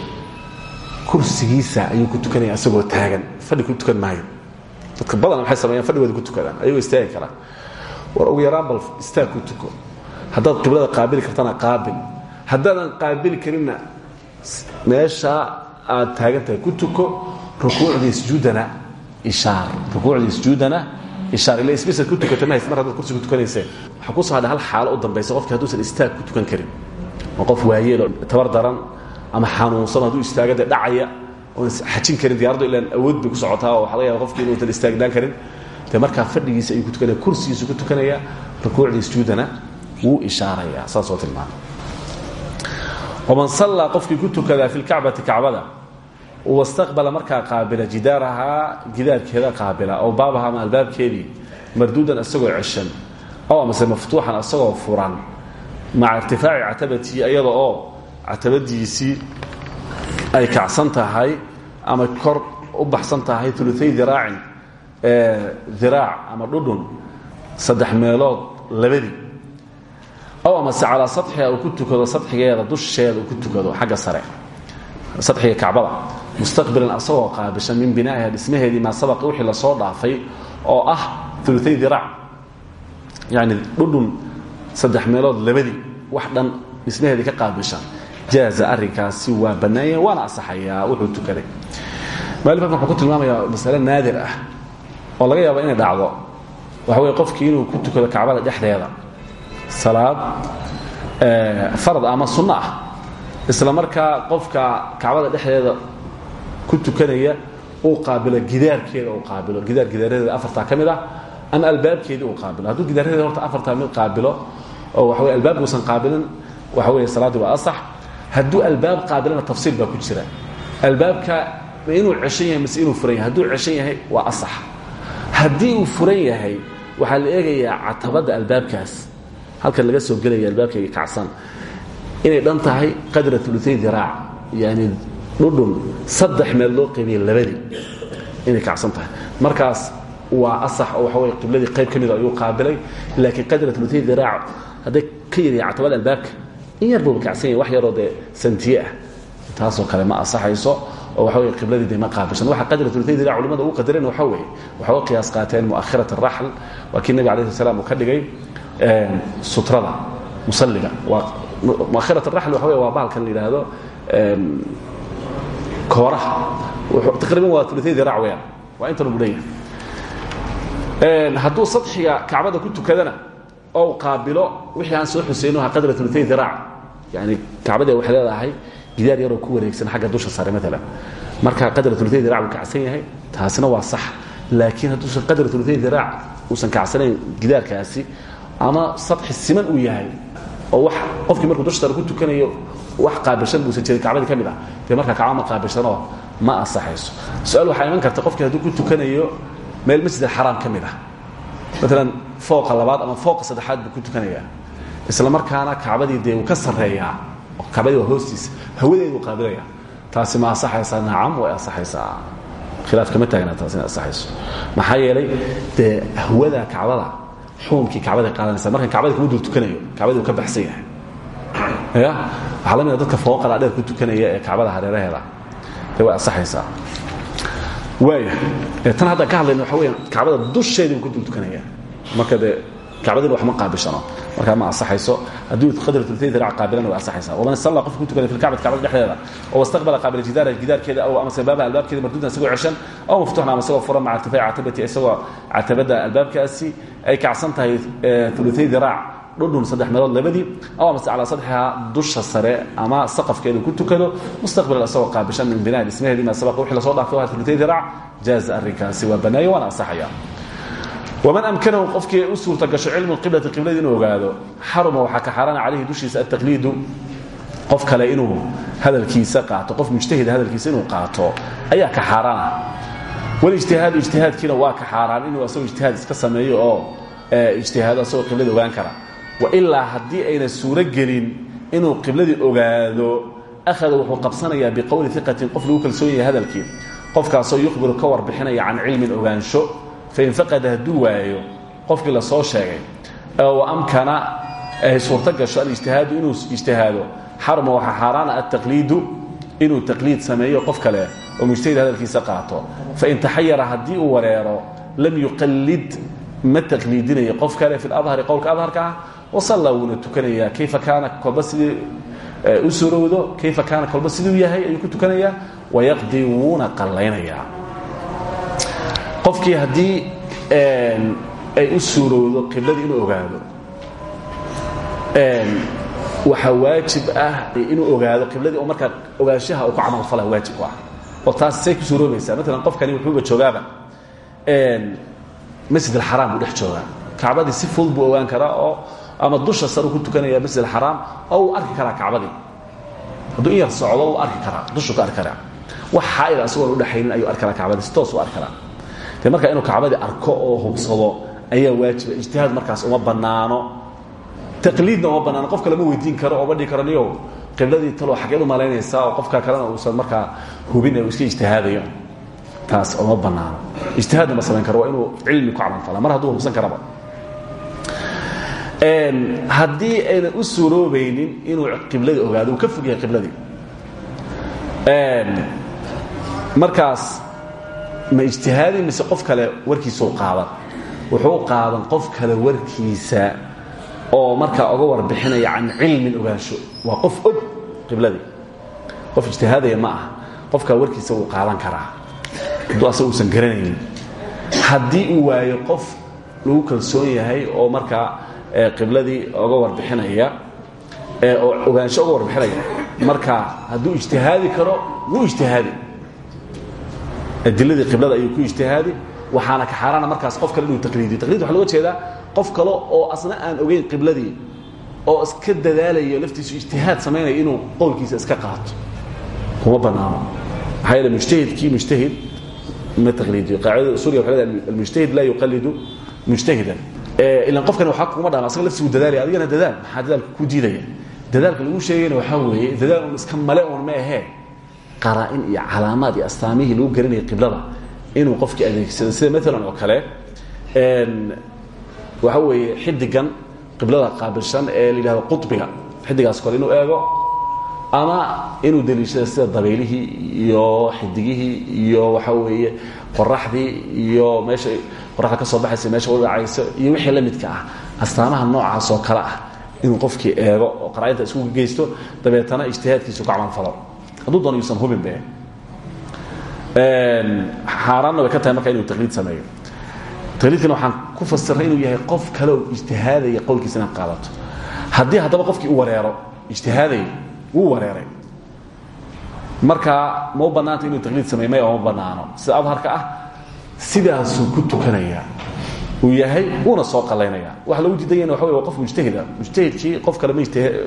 kursigiisa ayuu ku tukanaya isagoo taagan. Fadhi ku tukan maayo. Dadka badan waxay sameeyaan? Fadhigooda ku tukadaan. Ayagoo istaagi karaan war ugu yaraan bal istaag ku tuko. Haddaad qiblada qaabili kartana qaabil haddaadan qaabili karinna meeshaa aad taagan tahay ku tuko rukuucdii sujuudana ishaar. Rukuucdii sujuudana ishaar. Ila isbisad ku tukata mahaysa mar haddaad kursi ku tukanayseen waxaa ku soo hadha hal xaalo u dambaysa qofki hadduusan istaag ku tukan karin. Oo qof waayeelo tabar daran ama xanuunsan hadduu istaaga dee dhacaya oon xajin karin diyaradu ilaan awood bay ku socotaa oo waxa laga yaaba qofki inuusan istaagnaan karin. Dee markaa fadhigiisa ayuu ku tukanaya kursigiisu ku tukanaya rukuucdii sujuudana wuu ishaarayaa saasoo tilmaamay waman sallaa qofkii ku tukadaa fi lkacbati kacbada wastaqbala markaa qaabila jidaarahaa gidaarkeeda qaabila oo baabaha ama albaabkeedii marduudan isagoo ceshan oo amase maftuuxan isagoo furan maca irtifaaci catabatihi iyada oo catabadiisii ay kacsan tahay ama kor u baxsan tahay uluay diraacin diraac ama dhudhun saddex meelood labadii ow amase calaa saxiha uu ku tukado saxigeeda dusheeda uu ku tukado xagga sare saxiga kacbada mustaqbilan asagoo qaabishan min binaa'iha dhismaheedii maa sabaqa wixii la soo dhaafay oo ah uluay diraac yani dhudhun saddex meelood labadii wax dhan dhismaheedii ka qaabishan jaaza arrinkaasi waa bannaanyah waana asaxayaa wuxuu tukaday maalifkan wuxuu ku tilmaamayaa masale naadir ah oo laga yaabo inay dhacdo waxa weye qofkii inuu ku tukado kacbada dhexdeeda salaad farad ama sunno ah. Isla markaa qofka kacbada dhexdeeda ku tukanaya uu qaabilo gidaarkeeda uu qaabilo. Gidaar gidaaradeeda afartaa ka mid ah ama albaabkeedii uu qaabilo. Hadduu gidaaradeeda horta afartaa mid qaabilo oo waxa weye albaabka uusan qaabilin waxa weeye salaaddii waa asax. Hadduu albaab qaabilana tafsiil baa ku jira. Albaabka inuu ceshan yahay mise inuu furan yahay hadduu ceshan yahay waa asax. Haddii uu furan yahay waxaa la eegayaa catabadda albaabkaas halkan laga soo gelaya albaabkayga kacsan. Inay dhan tahay qadra uluay diraac yani dhudhun saddex meel loo qaybiyey labadii. Inay kacsan tahay. Markaas waa asax oo waxa wey qibladii qayb ka mida ayuu qaabilay laakiin qadra uluay diraac hadday ka yaryahay catabada albaabka in yar buuba kacsan yahay wax yaroo dee santiye ah. Taasoo kale ma asaxayso wey qibladii de ma qaabilsan. Waxa qadrat uluay dirac culimada ugu qadareen waxa weeye. Waxay u qiyaas qaateen mu'akhirat araxl waa kii nebiga alayh salam uu ka dhigay sutrada musalliga. Waa muakhirat araxl waxa wey waa bahalkan la yidhaahdo kooraha. Taqriiban waa uluay dirac weyaan waa intan ugu leeyahay hadduu sadxiga kacbada ku tukadana oo qaabilo wixii aan soo xuseyno ha qadrat uluay diraac yani kacbadii waxay leedahay gidaar yaroo ku wareegsan xagga dusha sare maalan marka qadrat uluay dirac uu kacsan yahay taasina waa sax. Laakiin hadduusan qadrat uluay diraac uusan kacsanayn gidaarkaasi ama sadxi siman uu yahay oo wax qofkii markuu dusha sare ku tukanayo wax qaabilshan buusan jirin kacbadii ka mid ah. Dee markaa kacba ma qaabilshanoo ma asaxayso su'aal waxaa iman karta qofkii hadduu ku tukanayo meel masjid alxaraam ka mid ah. Maalan fooqa labaad ama fooqa saddexaad buu ku tukanayaa. Isla markaana kacbadii dee uu ka sarreeyaa kacbadii waa hoostiisa hawadeeduu qaabilaya taasi ma asaxaysaa nacam way asaxaysaa khilaaf kama taagna taasi inay asaxayso maxaa yeelay dee hawada kacbada xuumkii kacbaday qaadanaysa markan kacbadii kuma dul tukanayo kacbadii uu ka baxsan yahay. Ya waxaa la mida dadka fooqa dhaadheer ku tukanaya ee kacbada hareeraheeda dee way asaxaysaa waaya tan haddaan ka hadlayno waxa weya kacbada dusheedii buu ku dul tukanaya marka dee kacbadina wax ma qaabishano markaa ma asaxayso hadduu qadrat ultay dirac qaabilana way asaxaysaa waman salla qofka ku tukanay fi lkacbati kacbada dhexdeeda oo wastaqbala qaabila jidaara gidaarkeeda aw ama sabaabaha albaabkeeda marduudan isagoo ceshan aw maftuuxna ama isagoo furan maca irtifaaci catabati isagoo catabada albaabkaasi ay kacsan tahay ulutay diraac dhudhun saddex meelood labadii aw amase calaa sadxihaa dusha sare ama saqafkeeda ku tukado mustaqbilan isagoo qaabishan min binaa dhismaheedii ma sabaqa wixii la soo dhaafay waa ulutay diraac jaaza arrinkaasi waa banaayo waana asaxaya waman amkanahu qofkii u suurta gasho cilmu qiblati qibladii inuu ogaado xaruma waxaa ka xaaraana calayhi dushiisa altaqliidu qof kale inuu hadalkiisa qaato qof mujtahida hadalkiisa inuu qaato ayaa ka xaaraana walijtihaadu ijtihaadkiina waa ka xaaraan inuu asagoo ijtihaad iska sameeyo oo ijtihaado asagoo qibladii ogaan kara wailaa haddii ayna suuro gelin inuu qibladii ogaado akhada wuxuu qabsanayaa biqowli iqatin qof lagu kalsoon yahay hadalkii qofkaasoo yukhbiru ka warbixinaya can cilmin fain faqada hadduu waayo qofkii la soo sheegay amkana ay suurto gasho alijtihaadu inuu ijtihaado xaruma waxaa xaaraana altaqliidu inuu taqliid sameeyo qof kale oo mujtahid hadalkiisa qaato. Fain taxayara haddii uu wareero lam yuqallid ma taqliidinayo qof kale fi ladhari qowlka adharka ah. Wasalla wuuna tukanayaa kayfa kaana kolba sidii u surowdo kayfa kaana kolba siduu yahay ayuu ku tukanayaa. Wayaqdii wuuna qallaynayaa qofkii haddii ay u suurowdo qibladii inuu ogaado waxaa waajib ah inuu ogaado qibladii oo markaa ogaanshaha uu ku camalfala waajib ku ah oo taas say ku suuroobaysaa. Maalan qofkani wuxuuba joogaaba masjid alxaraam buu dhex joogaa. Kacbadii si fudud buu ogaan karaa oo ama dusha saru ku tukanaya masjid alxaraam oo uu arki karaa kacbadii. Hadduu in yar socdo uu arki karaa dushuu ka arki karaa. Wax xaa'id asagoon udhexaynin ayuu arki karaa kacbadii si toos u arki karaa de markaa inuu kacbadii arko oo hubsado ayaa waajiba ijtihaad markaas uma bannaano. Taqliidna uma banaano qofka lama weydiin karo ooma dhihi karo niyow qibladii taloo xageed u malaynaysaa oo qofka kalena uusan markaa hubin uu iska ijtihaadayo. Taas uma banaano ijtihaadna ma samayn karo waa inuu cilmi ku camalfala mar hadduu hubsan karaba. Haddii aynan u suuroobaynin inuu qibladii ogaado uu ka fog yahay qibladii. Markaas ma ijtihaadi mise qof kale warkiisuu qaadan. Wuxuu qaadan qof kale warkiisa oo markaa oga warbixinaya can cilmin ogaansho. Waa qof og qibladii. Qof ijtihaadaya ma aha. Qofkaa warkiisa wuu qaadan karaa. Hadduu asaga uusan garanaynin haddii uu waayo qof lagu kalsoon yahay oo markaa qibladii oga warbixinaya oo ogaansho oga warbixinaya markaa hadduu ijtihaadi karo wuu ijtihaadi adiladii qiblada ayuu ku ijtihaadi waxaana ka xaaraana markaas qof kale inuu taqliidiyo taqliid waxa loga jeedaa qof kale oo asna aan ogeyn qibladii oo iska dadaalayo laftiisu ijtihaad samaynaya inuu qowlkiisa iska qaato. Kuma banaano maxaa yeele mujtahidkii mujtahid ma taqliidiyo qaacidada usuliga waxay leedahay almujtahid laa yuqallidu mujtahidan. Ilan qofkani waxaa kuma dhaama asaga laftiisu dadaalaya adigana dadaal maxaa dadaalka ku diidaya dadaalka lagu sheegayna waxaa weeye dadaal un iska male un ma ahee qaraa'in iyo calaamaad iyo astaamihii lagu garanayay qiblada inuu qofkii adeegsado. Sida maalan oo kale waxa weeye xidigan qiblada qaabilshan ee la yidhahdo xidigaas kore inuu eego ama inuu deliishada sida dabeylihii iyo xidigihii iyo waxa weeye qoraxdii iyo meesha qoraxda ka baxaysa meesha u dhacayso iyo wixii la midka ah. Astaamaha noocaas oo kale ah inuu qofkii eego qaraa'inta isku geysto dabeetana ijtihaadkiisu ku camalfalo hadduu doono yuusan hubin be. Xaaraanna way ka tahay marka inuu taqliid sameeyo. Taqliidkana waxaan ku fasiray inuu yahay qof kale oo ijtihaadaya qowlkiisa inaad qaadato. Haddii haddaba qofkii u wareero ijtihaadaya wuu wareeray. Markaa ma u inuu taqliid sameeyo may oma bannaano. Sida abharka ah sidaasuu ku tukanaya uu yahay wuuna soo qalaynaya. Waxa lagu diidanyana waxa wey waa qof mujtahida mujtahidkii qof kale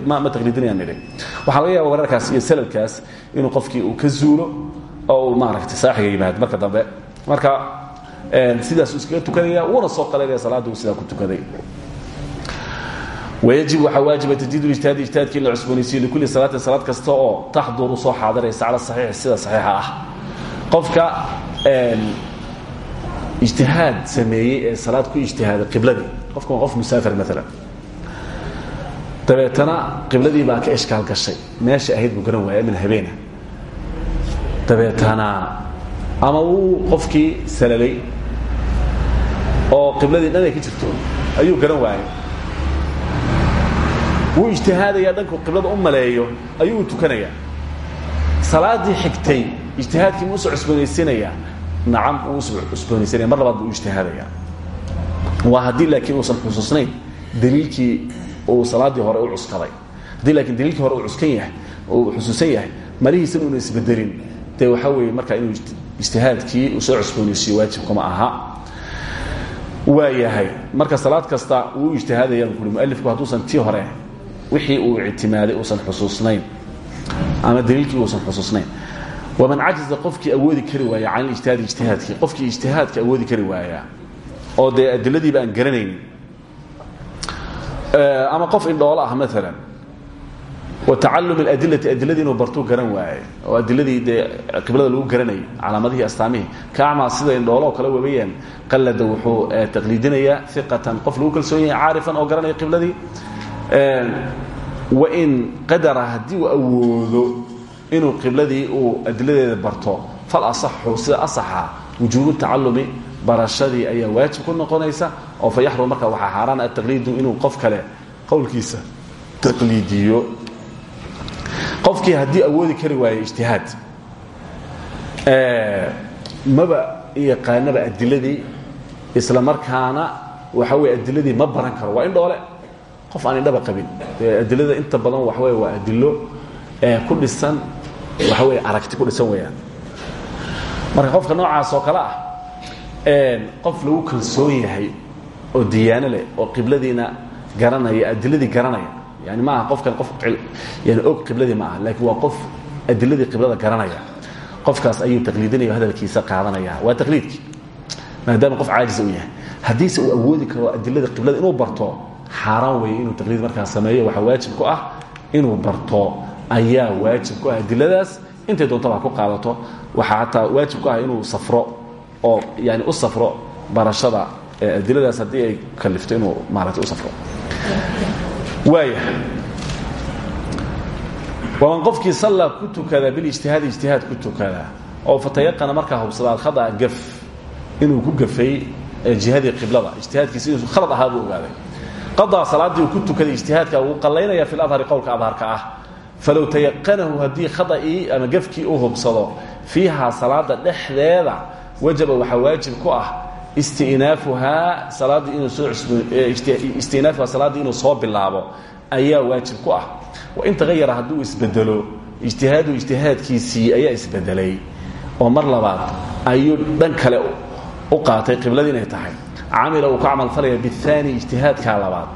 ma ma taqliidinayaan nidhi. Waxaa laga yaaba wareerkaas iyo salalkaas inuu qofkii uu ka zuulo oo uu maaragtay saaxiga yimaado. Marka dambe marka sidaasuu iskaga tukanaya wuuna soo qalaynaya salaadda uu sidaa ku tukaday. Wayajib waxaa waajiba tajdiid ijtihaadi ijtihaadkii in la cusboonaysiyo likulli salaatin salaad kasta oo taxduru soo xaadiraysa cala saxiixi sida saxiixa ah. Qofka ijtihaad sameeyey ee salaad ku ijtihaaday qibladii qofka qof musaafir maalan dabeetana qibladii baa ka ishkaal gashay meesha ahayd buu garan waaya min habeena dabeetana ama wuu qofkii salalay oo qibladii dhan ka jirto ayuu garan waayay wuu ijtihaadaya dhanku qiblada u maleeyo ayuu tukanayaa salaadii xigtay ijtihaadkii ma u soo nacam uu u soo cusboonaysiinaya mar labaad buu ijtihaadaya. Waa haddii laakiin uusan xusuusnayn daliilkii uu salaaddii hore u cuskaday. Haddii laakiin daliilkii hore uu cuskan yahay uu xusuusan yahay malihiisana una isbedelin dee waxaa weeye markaa inuu ijtihaadkii uu soo cusboonaysiiyo waajibkuma aha. Waa yahay marka salaad kasta wuu ijtihaadaya buu ui mualifku hadduusan tii hore wixii uu ictimaaday uusan xusuusnayn ama daliilkii uusan xusuusnayn waman cajiza qofkii awoodi kari waaya can ijtihaadi ijtihaadkii qofkii ijtihaadka awoodi kari waaya oo dee adiladiiba aan garanaynin ama qof indhoolo ah maalan wa tacalum اladilati adiladii inuu bartuu garan waaye oo adiladii dee qiblada lagu garanayay calaamadihii astaamihii ka acmaa sida indhoolo oo kale webayaan qalada wuxuu taqliidinayaa iqatan qof lagu kalsoon yahay caarifan oo garanaya qibladii wain qadara haddii uu awoodo inuu qibladii uu adiladeeda barto. Fal asaxu sida asaxa wujuubu tacalumi barashadii ayaa waajib ku noqonaysa oo fa yaxrum marka waxaa xaaraan ataqliidu inuu qof kale qowlkiisa taqliidiyo. Qofkii haddii awoodi kari waayo ijtihaad maba yaqaanaba adiladii isla markaana waxa wey adiladii ma baran karo. Waa indhoole qof aan indhaba qabin. Adilada inta badan waxa wey waa adilo ku dhisan waxa wey aragti ku dhisan weyaan marka qofka noocaas oo kale ah qof lagu kalsoon yahay oo diyaano leh oo qibladiina garanaya adiladii garanaya yani maaha qofkan qof yani og qibladii ma aha laakiin waa qof adiladii qiblada garanaya. Qofkaas ayuu taqliidinaya hadalkiisa qaadanaya. Waa taqliidkii maadaama qof caajisa u yahay. Haddiise uu awoodi karo adilada qiblada inuu barto xaaraan weeye inuu taqliid markaa sameeyo. Waxaa waajib ku ah inuu barto ayaa waajib ku ah. Adiladaas intay doontaba ku qaadato. Waxaa hataa waajib ku ah inuu safro oo yani u safro barashada adiladaas haddii ay kalifto inuu maaragtay u safro. Waaya waman qofkii sallaa ku tukada bilijtihaadi ijtihaad ku tukada oo fatayaqana markaa hubsada alkhada gaf inuu ku gafay jihadii qiblada ijtihaadkiisa inuu khalad ahaa buu ogaaday. Qadaa salaaddii uu ku tukaday ijtihaadka wuu qallaynaya fi ladhari qowlka adharka ah falow tayaqanahu haddii khada'ii ama gafkii uu hubsado fiihaa salaada dhexdeeda wajaba waxaa waajib ku ah istinaafuhaa salaaddii inuu soo bilaabo ayaa waajib ku ah wain tagayara hadduu isbedelo ijtihaadu ijtihaadkiisii ayaa isbedelay oo mar labaad ayuu dhan kale u qaatay qibladii tahay camila uu ka camalfalaya biاaani ijtihaadka labaad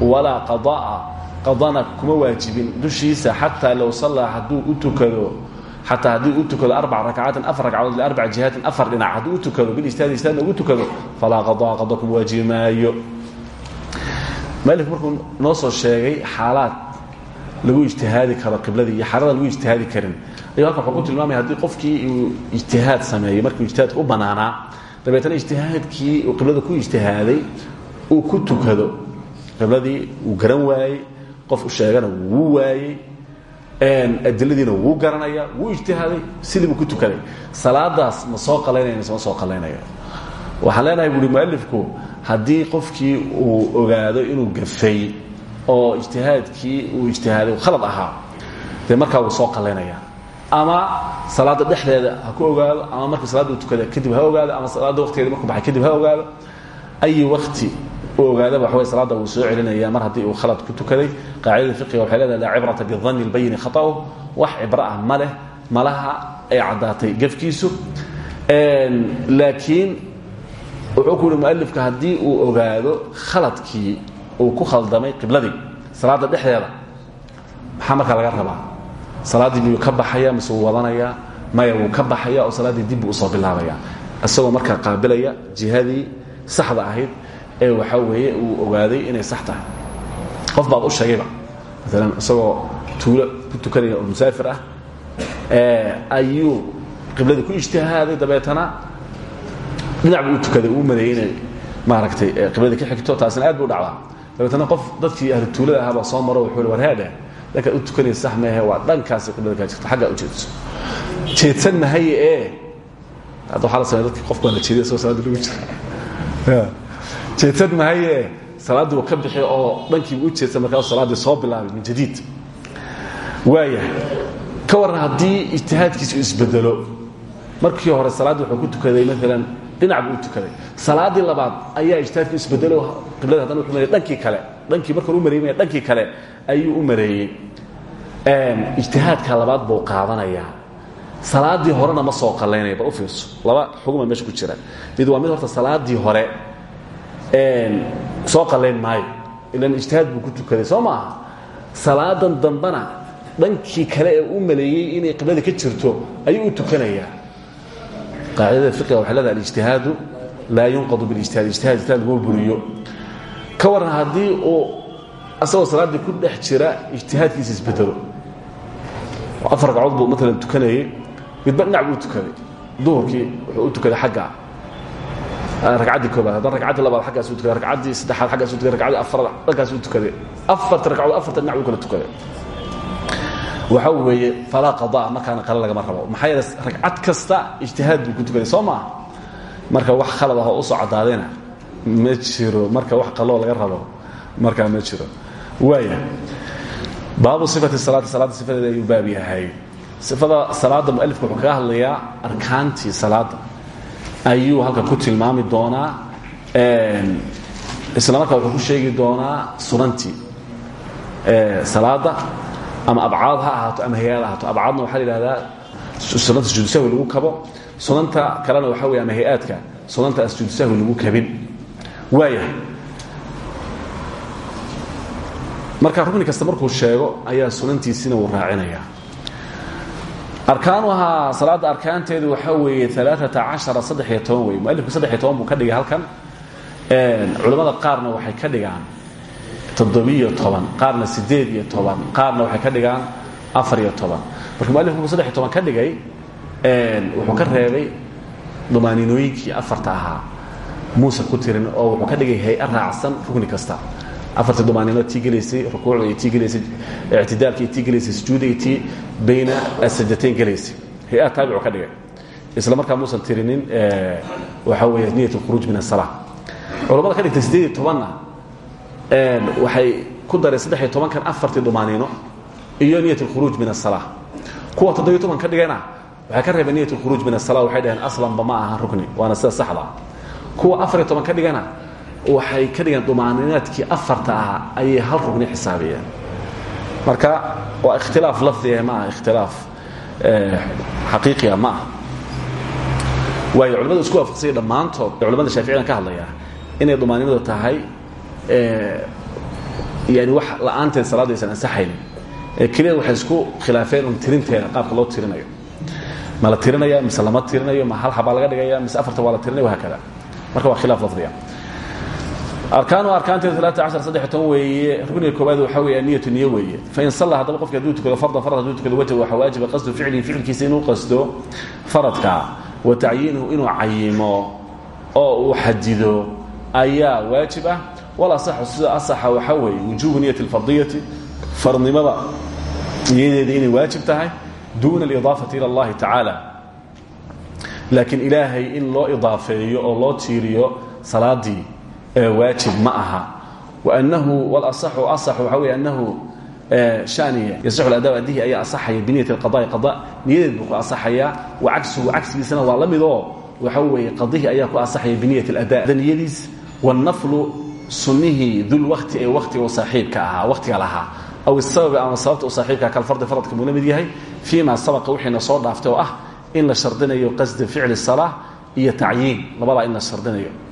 walaa qadaa qadana kuma waajibin dushiisa xataa low sallaa hadduu u tukado xataa haddii u tukado arbac rakcaatin afar ragcadood liarbac jihaatin afar dhinac hadduu u tukado bilijtihaad ijtihaadna ugu tukado falaa qadaa qada kuma waajibi maayo. Malif markuu noo soo sheegay xaalaad lagu ijtihaadi karo qibladii iyo xaalada lagu ijtihaadi karin ayuu halkan wuxuu ku tilmaamaya haddii qofkii uu ijtihaad sameeyey markuu ijtihaadka u banaanaa dabeetana ijtihaadkii uu qiblada ku ijtihaaday uu ku tukado qibladii uu garan waayey qof u sheegana wuu waayey adiladiina wuu garanaya wuu ijtihaaday sidii buu ku tukaday salaadaas ma soo qalaynaya mise ma soo qalaynayo waxaan leenahay buuhi mualifku haddii qofkii uu ogaado inuu gafay oo ijtihaadkii uu ijtihaaday khalad ahaa dee markaa wuu soo qalaynaya. Ama salaada dhexdeeda ha ku ogaado ama markii salaada uu tukada kadib ha ogaado ama salaada waqtigeeda markuu baxay kadib ha ogaado ayi wakti ogaadaba waxaway salaada wuu soo celinaya mar haddii uu khalad ku tukaday. Qaacidada fiqiga waxay leedahay laa cibrata bidanni lbayini khata'u wax cibro ah ma leh malaha ay caddaatay gefkiisu. Laakiin wuxuu ku yihi mualifka haddii uu ogaado khaladkii uu ku khaldamay qibladii salaada dhexdeeda maxaa markaa laga rabaa? Salaaddii miyuu ka baxaya mise wuu wadanayaa maya wuu ka baxaya oo salaaddii dib buu u soo bilaabaya. Isagoo markaa qaabilaya jihadii saxda ahayd ee waxaa weeye uu ogaaday inay sax tahay. Qof baad u sheegayba. Maalan isagoo tuulo ku tukanaya oo musaafir ah ayuu qibladii ku ijtihaaday dabeetana. Dhinac buu u tukaday uu maleeyey inay maaragtay qibladii ka xigto taasina aad bu u dhacdaa. Dabeetana qof dadkii ahlu tuulada ahaabaa soo maro wuxuu war heedhe dhankaad u tukanaysa sax meehe waa dhankaasi qiblada kaa jirto xaggaa u jeedso. Jeedsan mahaye ee hadda waxaa la samey dadki qofku waa la jeediya isagoo salaada lagu jira jeedsan mahaye salaaddii uu ka bixi oo dhankiibu u jeedsan markaasuu salaaddii soo bilaabay min jadiid. Waayahay ka warran haddii ijtihaadkiisu isbedelo markii hore salaaddii wuxuu ku tukaday maalan dhinac buu u tukaday. Salaaddii labaad ayaa ijtihaadku isbedelo qiblada haddana wuxuu mareeyey dhankii kale. Dhankii marka u mareeyay dhankii kale ayuu u mareeyey ijtihaadka labaad buu qaadanayaa salaaddii horena ma soo qallaynaya bal u fiirso. Laba xuguma meesha ku jira. Mid waa mid horta salaaddii hore soo qallayn maayo. Ilan ijtihaad buu ku tukaday soo maaha? Salaadan dambana dhankii kale ee u maleeyey inay qibladii ka jirto ayuu u tukanayaa. Qaacidada fiqiga waxay leedahay alijtihaadu laa yunqadu bilijtihaad ijtihaad ijtihaad laguma buriyo ka warran haddii uu asagoo salaaddii ku dhex jira ijtihaadkiisa isbedelo afar ragcadood buu maalan tukanayey midba dhinac buu tukaday. Duhurkii wuxuu u tukaday xagga ragcaddii koobaad haddana ragcaddii labaad xaggaas u tukaday ragcaddii saddexaad xaggaas u tukaday ragcaddii afaraad dhankaas u tukaday afarta ragcadood afarta dhinac buu kala tukaday waxa weeye falaa qadaa markaana qale lagama rabo. Maxaa yeele ragcad kasta ijtihaad buu ku tukaday soo maaha marka wax khalad ahoo u soo caddaadayna ma jiro. Marka wax qaloo laga rabo markaa ma jiro. Waaya baabu sifati salaati salaada sifadeeda ayuu baab yahay. Sifada salaada mualifku wuxuu kaga hadlayaa arkaantii salaada ayuu halkan ku tilmaami doonaa isla markaa wuxuu ku sheegi doonaa sunantii salaada ama abcaad ha ahaato ama hay'ad ahaato. Abcaadna waxaa la yidhahdaa sunanta sujuud sahwi lagu kabo. Sunanta kalena waxaa wey ama hay'aadka sunanta asjuud sahwi lagu kabin. Waaya marka rukni kasta markuu sheego ayaa sunantiisina uu raacinaya arkaanuhaa salaada arkaanteedu waxaa weeye iyo toban buu ka dhigay halkan. Culimmada qaarna waxay ka dhigaan qaarna qaarna waxay ka dhigaan marka mualifku markuu ka dhigay wuxuu ka reebay dumaaninooyinkii afarta ahaa. Muuse ku tirin oo wuxuu ka dhigay hay'a raacsan rukni kasta afartii dumaanino tii gelaysay rukuucda tii gelaysay ictidaalka iyo tii gelaysay sujuuda iyo tii bayna asajatayn gelaysay hay'a taabicu ka dhigay. Isla markaa muusan tirinin waxaa weeye niyat alkhuruuj min asala culamada ka dhigtay sideed iyo tobanna waxay ku dareen saddex iyo tobankan afartii dumaaniino iyo niyat alkhuruuj min asala kuwa toddobiyo toban ka dhigayna waxay ka reebeen niyat alkhuruuj min asala waxay dhaheen aslanba ma aha rukni waana sida saxda kuwa afar iyo toban ka dhigana waxay ka dhigeen dumaaniinaadkii afarta ahaa ayay hal rugni xisaabiyeen. Marka waa ikhtilaaf lafdiah ma aha ikhtilaaf xaqiiqiya ma aha waayo culamada isku waafaqsanya dhammaantood ee culamada shaaficiyadan ka hadlaya inay dumaaninadu tahay yani wax la'aanteed salaaddu aysan ansaxaynin ee keliyada waxay isku khilaafeen un tirinteeda qaabka loo tirinayo. Ma la tirinaya mise lama tirinayo ma hal xabaa laga dhigaya mise afarta waa la tirinaya wahaakada marka waa khilaaf lafdiga saddex toban weeye. Rukniga koowaad waxaa weeye niyatu niyo weeye. Fain salla haddaba qofki hadduu tukado fardan farad hadduu tukado wajh waxaa waajiba qasdu ficlihi ficilkiisa inuu qasdo faradka. Wa tacyiinuhu inuu cayimo oo uu xadido ayaa waajib ah. Wal sida asaxa waxaa weeye wujuubu niyati alfardiyati faradnimada niyadeeda inay waajib tahay duuna alidaafati ila allahi tacaala. Laakiin ilaahay in loo idaafeeyo oo loo tiiriyo salaadii waajib ma aha. Wanahu walasaxu asaxu waxaa wey anahu shaniya yasixu adaab adihi ayaa asaxaya biniyat alqadaai qada niyadeed buu ku asaxayaa wa cagsuhu cagsigiisana waa la mid oo waxa weeye qadihii ayaa ku asaxaya biniyat alada niyadiis wannaflu sunnihii dulwakti ee waktiga saaxiibka ahaa waktiga lahaa. Aw isababi ama sababta u saaxiibka kalfardi faradka buu la mid yahay. Fii ma sabaqa wixiina soo dhaaftay oo ah in la shardinayo qasda ficli salaa iyo tacyiin. Labadaa in la shardinayo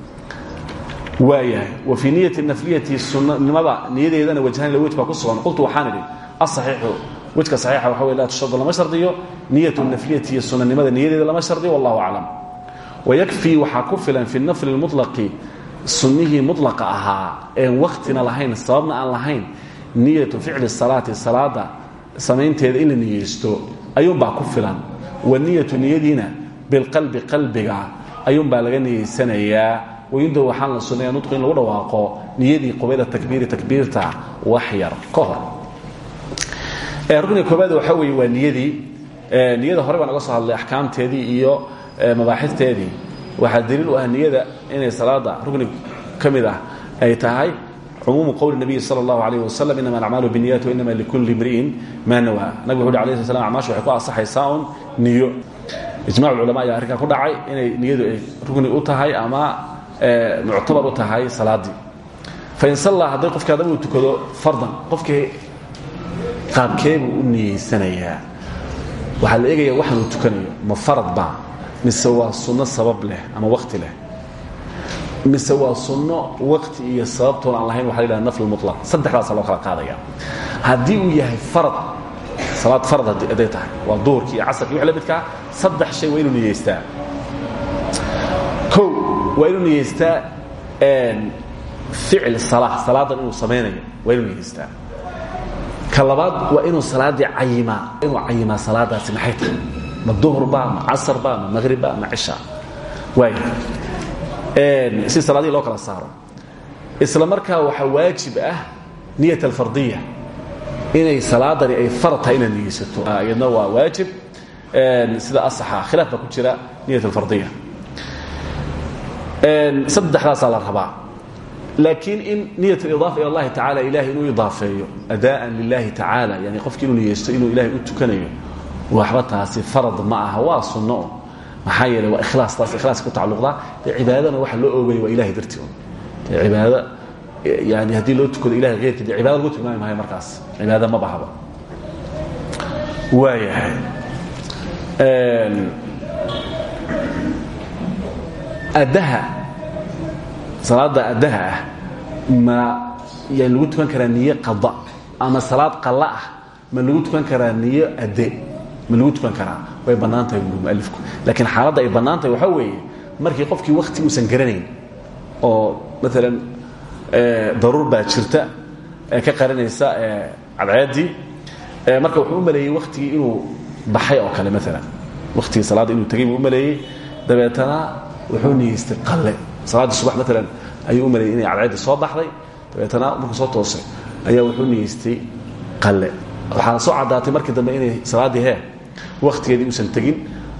waayahay. Wa fii niyati nafliyati sunanimada niyadeedana wajhaan la wej baa ku sugan. Qultu waxaan idhi asaxiixu wejka saxiixa waxa wey laa tushadu lama shardiyo niyatu nafliyati iyo sunanimada niyadeeda lama wallahu aclam. Wayakfii waxaa ku filan fi nafli lmuطlaqi sunnihii mulaqa ahaa een waktina lahayn sababna aan lahayn niyatu ficli salaati salaada samaynteeda in la niyeysto ayuunbaa ku filan. Wa niyatu niyadiina bilqalbi qalbiga ayuunbaa laga niyeysanayaa wayundo waxaan la sunnaya nudqu in lagu dhawaaqo niyadii qubayla takbiiri takbiirta wax yar. Ka hor. Rukniga koobaad waxaa weeye waa niyadii niyada hore baa naga soo hadlay axkaamteedii iyo mabaaxifteedii waxaa daliil u ah niyada inay salaada rukni ka mid ah ay tahay. Cumuumu qowli nabiyi sala allahu alayh wasalam inama alacmaalu biniyat wainama likulli imri'in. Maa nawaa nabig wuxu uhi alayh sl slam acmaashu waxay ku asaxaysaa un niyo. Ijmac culama ayaa arrinkaa ku dhacay inay niyadu ay rukni u tahay ama muctabar u tahay salaadii. Fain sallaa hadday qofkii adaba uu tukado fardan qofkii qaabkeebuu u niyeysanayaa. Waxaa la eegaya waxaan uu tukanayo ma farad baa mise waa sunno sabab leh ama wakti leh? Mise waa sunno wakti iyo sababtoon aan lahayn waxa la yidhaha nafl mulaq saddexdaasa loo kala qaadaya. Haddii uu yahay farad salaad farad hadday tahay waa duhurkii iyo casarkii wix la midkaa saddex shay waa inuu niyeystaa waa inuu niyeystaa ficil sala salaadan inuu samaynayo waa inuu niyeystaa ka labaad waa inuu salaaddii cayimaa inuu cayimaa salaadaasi maxay tahay? Ma duhurba ma casarba ma maqhribba ma cisha. Waay si salaadihii loo kala saaro. Isla markaa waxaa waajib ah niyat alfardiya inay salaadani ay farad tahay inaad niyeysato iyadna waa waajib. Sida asaxa khilaaf baa ku jira niyat alfardiya saddexdaasaa la rabaa. Laakiin in niyat alidaafa ila allahi tacala ilahay inuu idaafeeyo adaan lilahi tacaala yani qofki inuu niyeysto inuu ilahay u tukanayo waxba taasi farad ma aha waa sunno. Maxaa yeeley waa ikhlaas taas ikhlaas ku tacalluqdaa dee cibaadadana waxa loo oogaya waa ilahay dartii dee cibaado yani haddii loo tukado ilahay heyrka dee cibaada lagu tilmaami maayo markaas? Cibaada ma bahaba. Waayahay addaha. Salaada addaha ah ma yan lagu tukan karaa niyo qada ama salaad qalla ah ma lagu tukan karaa niyo adde. Ma lagu tukan karaa. Way bannaan tahay buuri mualifku laakiin xaaladda ay bannaan tahay waxaa weeye markii qofkii wakti uusan garanayn oo maalan daruur baa jirta ee ka qaranaysa cadceeddii marka wuxuu u maleeyey waktigii inuu baxay oo kale maalan waktigii salaadda inuu tegay buu u maleeyey dabeetana wuxuu niyeystay qalle. Salaaddii subax maalan ayuu u maleeyey inay cadceeddii soo baxday. Dabeetana markuu soo toosay ayaa wuxuu niyeystay qalle. Waxaa soo caddaatay markii dambe inay salaaddii hee waktigeedii uusan tegin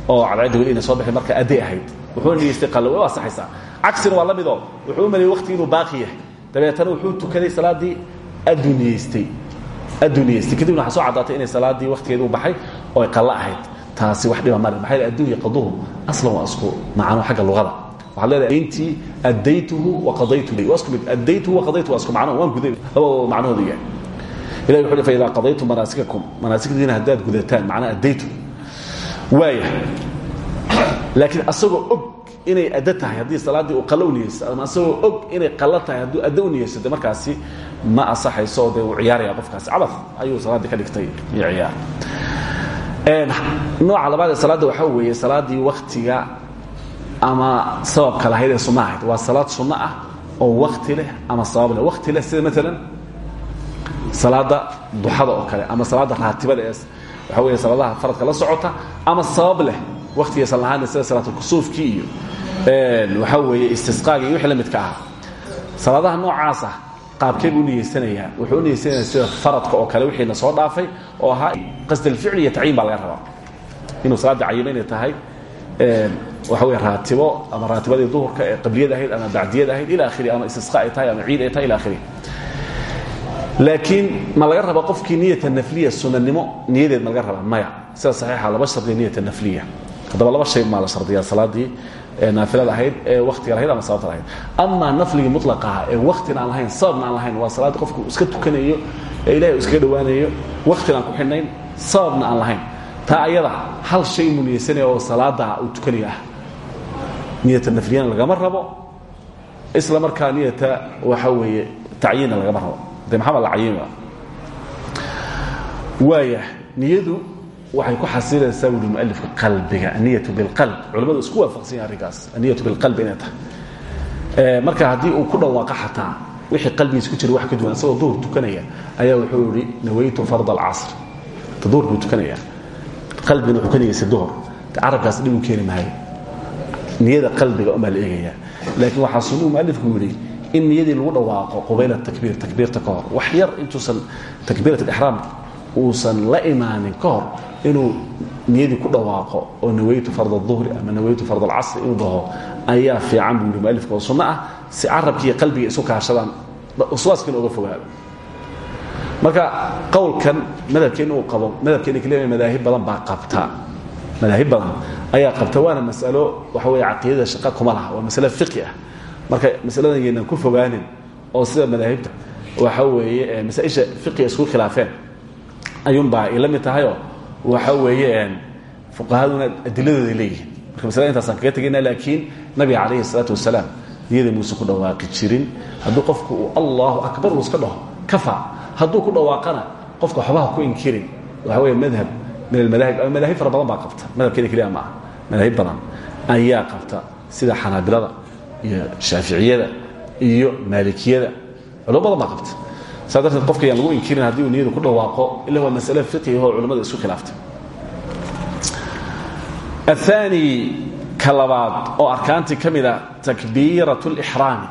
oo cadceeddi weli inay soo baxay marka adday ahayd. Wuxuu niyeystay qalle. Way asaxaysaa cagsina waa la midoo wuxuu u maleeyey waktigii inuu baaqi yahay. Dabeetana wuxuu tukaday salaaddii adduu niyeystay adduu niyeystay kadibna waxaa soo caddaatay inay salaaddii waktigeedii u baxay oo ay qalle ahayd taasi wax dhiba male maxaa yeele adduun iyo qaduhu aslan waa isku macno xagga luqada. Waxaad leedahay intii addaytuhu wa qadaytuhu waa isku mid addaytuhu wa qadaytuhu waa isku macno waan guday. Labadooda macnahoodu yahay. Ilahi wuxuu fa idaa qadaytum manaasikakum manaasikdiina haddaad gudataan macnaa addaytu. Waaya laakiin asagoo og inay addo tahay haddii salaaddii uu qallo u niyeysto ama asagoo og inay qallo tahay hadduu addo u niyeysto de markaasi ma asaxayso oo dee uu ciyaaraya qofkaasi. Cabad ayuu salaaddii ka dhigtay iyo ciyaar nooca labaad ee salaadda waxaa weeye salaaddii waktiga ama sababka lahayd ee sunno ahayd. Waa salaad sunno ah oo wakti leh ama sabab leh. Wakti leh sida maalan salaada duxada oo kale ama salaada raatibada ee waxa wey salaadaha faradka la socota ama sabab leh waktigaysan lahaana sida salaatulkusuufkii iyo waxaa weeye istisqaagii iyo wixii la midka ahaa. Salaadaha noocaas ah qaabkee buu niyeysanayaa. Wuxuu u niyeysanayaa sida faradka oo kale wixiina soo dhaafay oo ahaa qasd alficli iyo tacyiin baa laga rabaa. Inuu salaadda cayima inay tahay waxa wey raatibo ama raatibadii duhurka ee qabliyad ahayd ama bacdiyad ahayd ila akhiri ama istisqa ay tahay ama ciid ay tahay ila akhiri. Laakiin ma laga raba qofkii niyata nafliya sunanimo niyadeed ma laga raba maya sida saxiixa laba shardiya niyata nafliya. Haddaba laba shay maa la shardiyaa salaadii naafilada ahayd ee waktiga lahayd ama sababta lahayd. Amaa nafligii mutlaqaha ee waktina aan lahayn sababna aan lahayn waa salaadda qofku iska tukanayo ee ilahay uu iskaga dhowaanayo waktina aan ku xidhnayn sababna aan lahayn. Taa ayada hal shay muu niyeysanaya oo salaada uu tukanayo ah. Niyata nafliyana lagama rabo isla markaa niyata waxa weeye tacyiinna lagama rabo. De maxaa la cayima waaya niyadu waxay ku xasilaysaa wuli mualifka qalbiga aniyatu bilqalb. Culamadu isku waafaqsan yahay arrinkaas aniyatu bilqalb inay tahay. Marka haddii uu ku dhawaaqa xataa wixii qalbigiisa ku jira wax ka duwan isagoo duhur tukanaya ayaa wuxuu yihi nawaytu fard alcasr duhur buu tukanaya. Qalbigana wuxuu ka niyeysa duhur. Carabkaas dhib u keeni maayo. Niyada qalbiga umaa la eegaya laakiin waxaa sunuu mualifku yidhi in niyadii lagu dhawaaqo qubayla takbiir takbiirta ka hor. Wax yar intuusan takbiirat alixraam uusan la imaanin ka hor inuu niyadii ku dhawaaqo oo nawaytu fard aلظuhri ama nawaytu fard alcasri inuu dhaho ayaa fiican buu yihi mualifka oo sunno ah si carabkiiyo qalbiga isu kaashadaan. Waswaaskana oga fogaado. Marka qowlkan madhabkeenna uu qabo madhabkeena keliya madaahib badan baa qabta. Madaahib badan ayaa qabta waana masalo waxa weeye caqiidada shaqa kuma laha. Waa masale fiqi ah. Marka masaladan yeenan ku fogaanin oo sida madaahibta waxa weeye masaaisha fiqiga isku khilaafeen ayuunbaa ay la mid tahayoo waxa weeye fuqahaduna adiladooday leeyihiin marka masalada intaasaan kaga tegayna laakiin nabiga calayhi salaatu wasalaam niyada muusan ku dhawaaqi jirin hadduu qofku allahu akbar uu iska dhaho kafa. Hadduu ku dhawaaqana qofka waxbaha ku inkirin. Waxa weeye madhab min almadaahib madaahib fara badan baa qabta. Madhabkeeda keliya ma madaahib badan ayaa qabta sida xanaabilada iyo shaaficiyada iyo maalikiyada. Culamo badan baa saa darteed qofka yaan lagu inkirin haddii uu niyadu ku dhawaaqo ila waa masale fiqihoo ah culimmada isu khilaaftay aani ka labaad oo arkaantii ka mida takbiirat lraami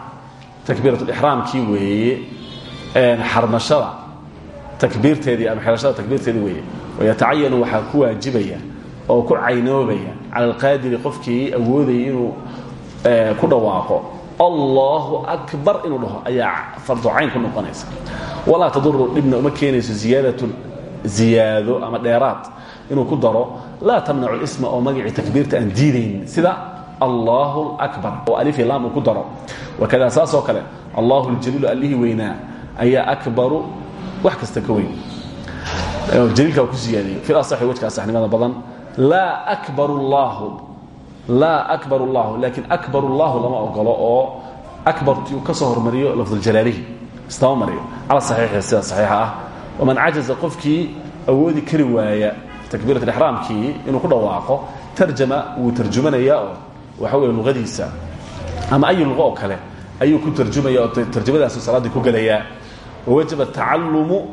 takbiirat lixraamkii weeye xarmashada. Takbiirteedii ama xidhashada takbiirteedii weeye. Wayatacayanu waxaa ku waajibaya oo ku caynoobaya cala alqaadiri qofkii awoodayay inuu ku dhawaaqo allahu akbar inuu dhaho ayaa farducayn ku noqonaysa. Walaa taduru dhibna uma keenayso ziyaadatun ama dheeraad. Inuu ku daro laa tamnacu isma oo magacii takbiirta aan diidayn. Sida allahu akbar. Oo alif laam ku daro. Wakada saasoo kale allahu ljaliilu allihii weynaa ayaa akbaru wax kasta ka weyn. Ku siyaadiyey fi asaxi wajka asaxnimada badan laa akbar allahu laa akbar allahu laakiin akbar allahu lama ogolo oo akbarti uu ka soo hormariyo lafduljalaalihi istama mariyo? Cala saxiixi sida saxiixa ah. Waman cajaza qofkii awoodi kari waaya takbiirat ixraamkii inuu ku dhawaaqo tarjama wuu tarjumanayaa oo waxa weeye luqadiisa. Ama ayi luqo oo kale ayuu ku tarjumaya oo tarjamadaasuu salaaddii ku gelayaa wawajaba tacalumu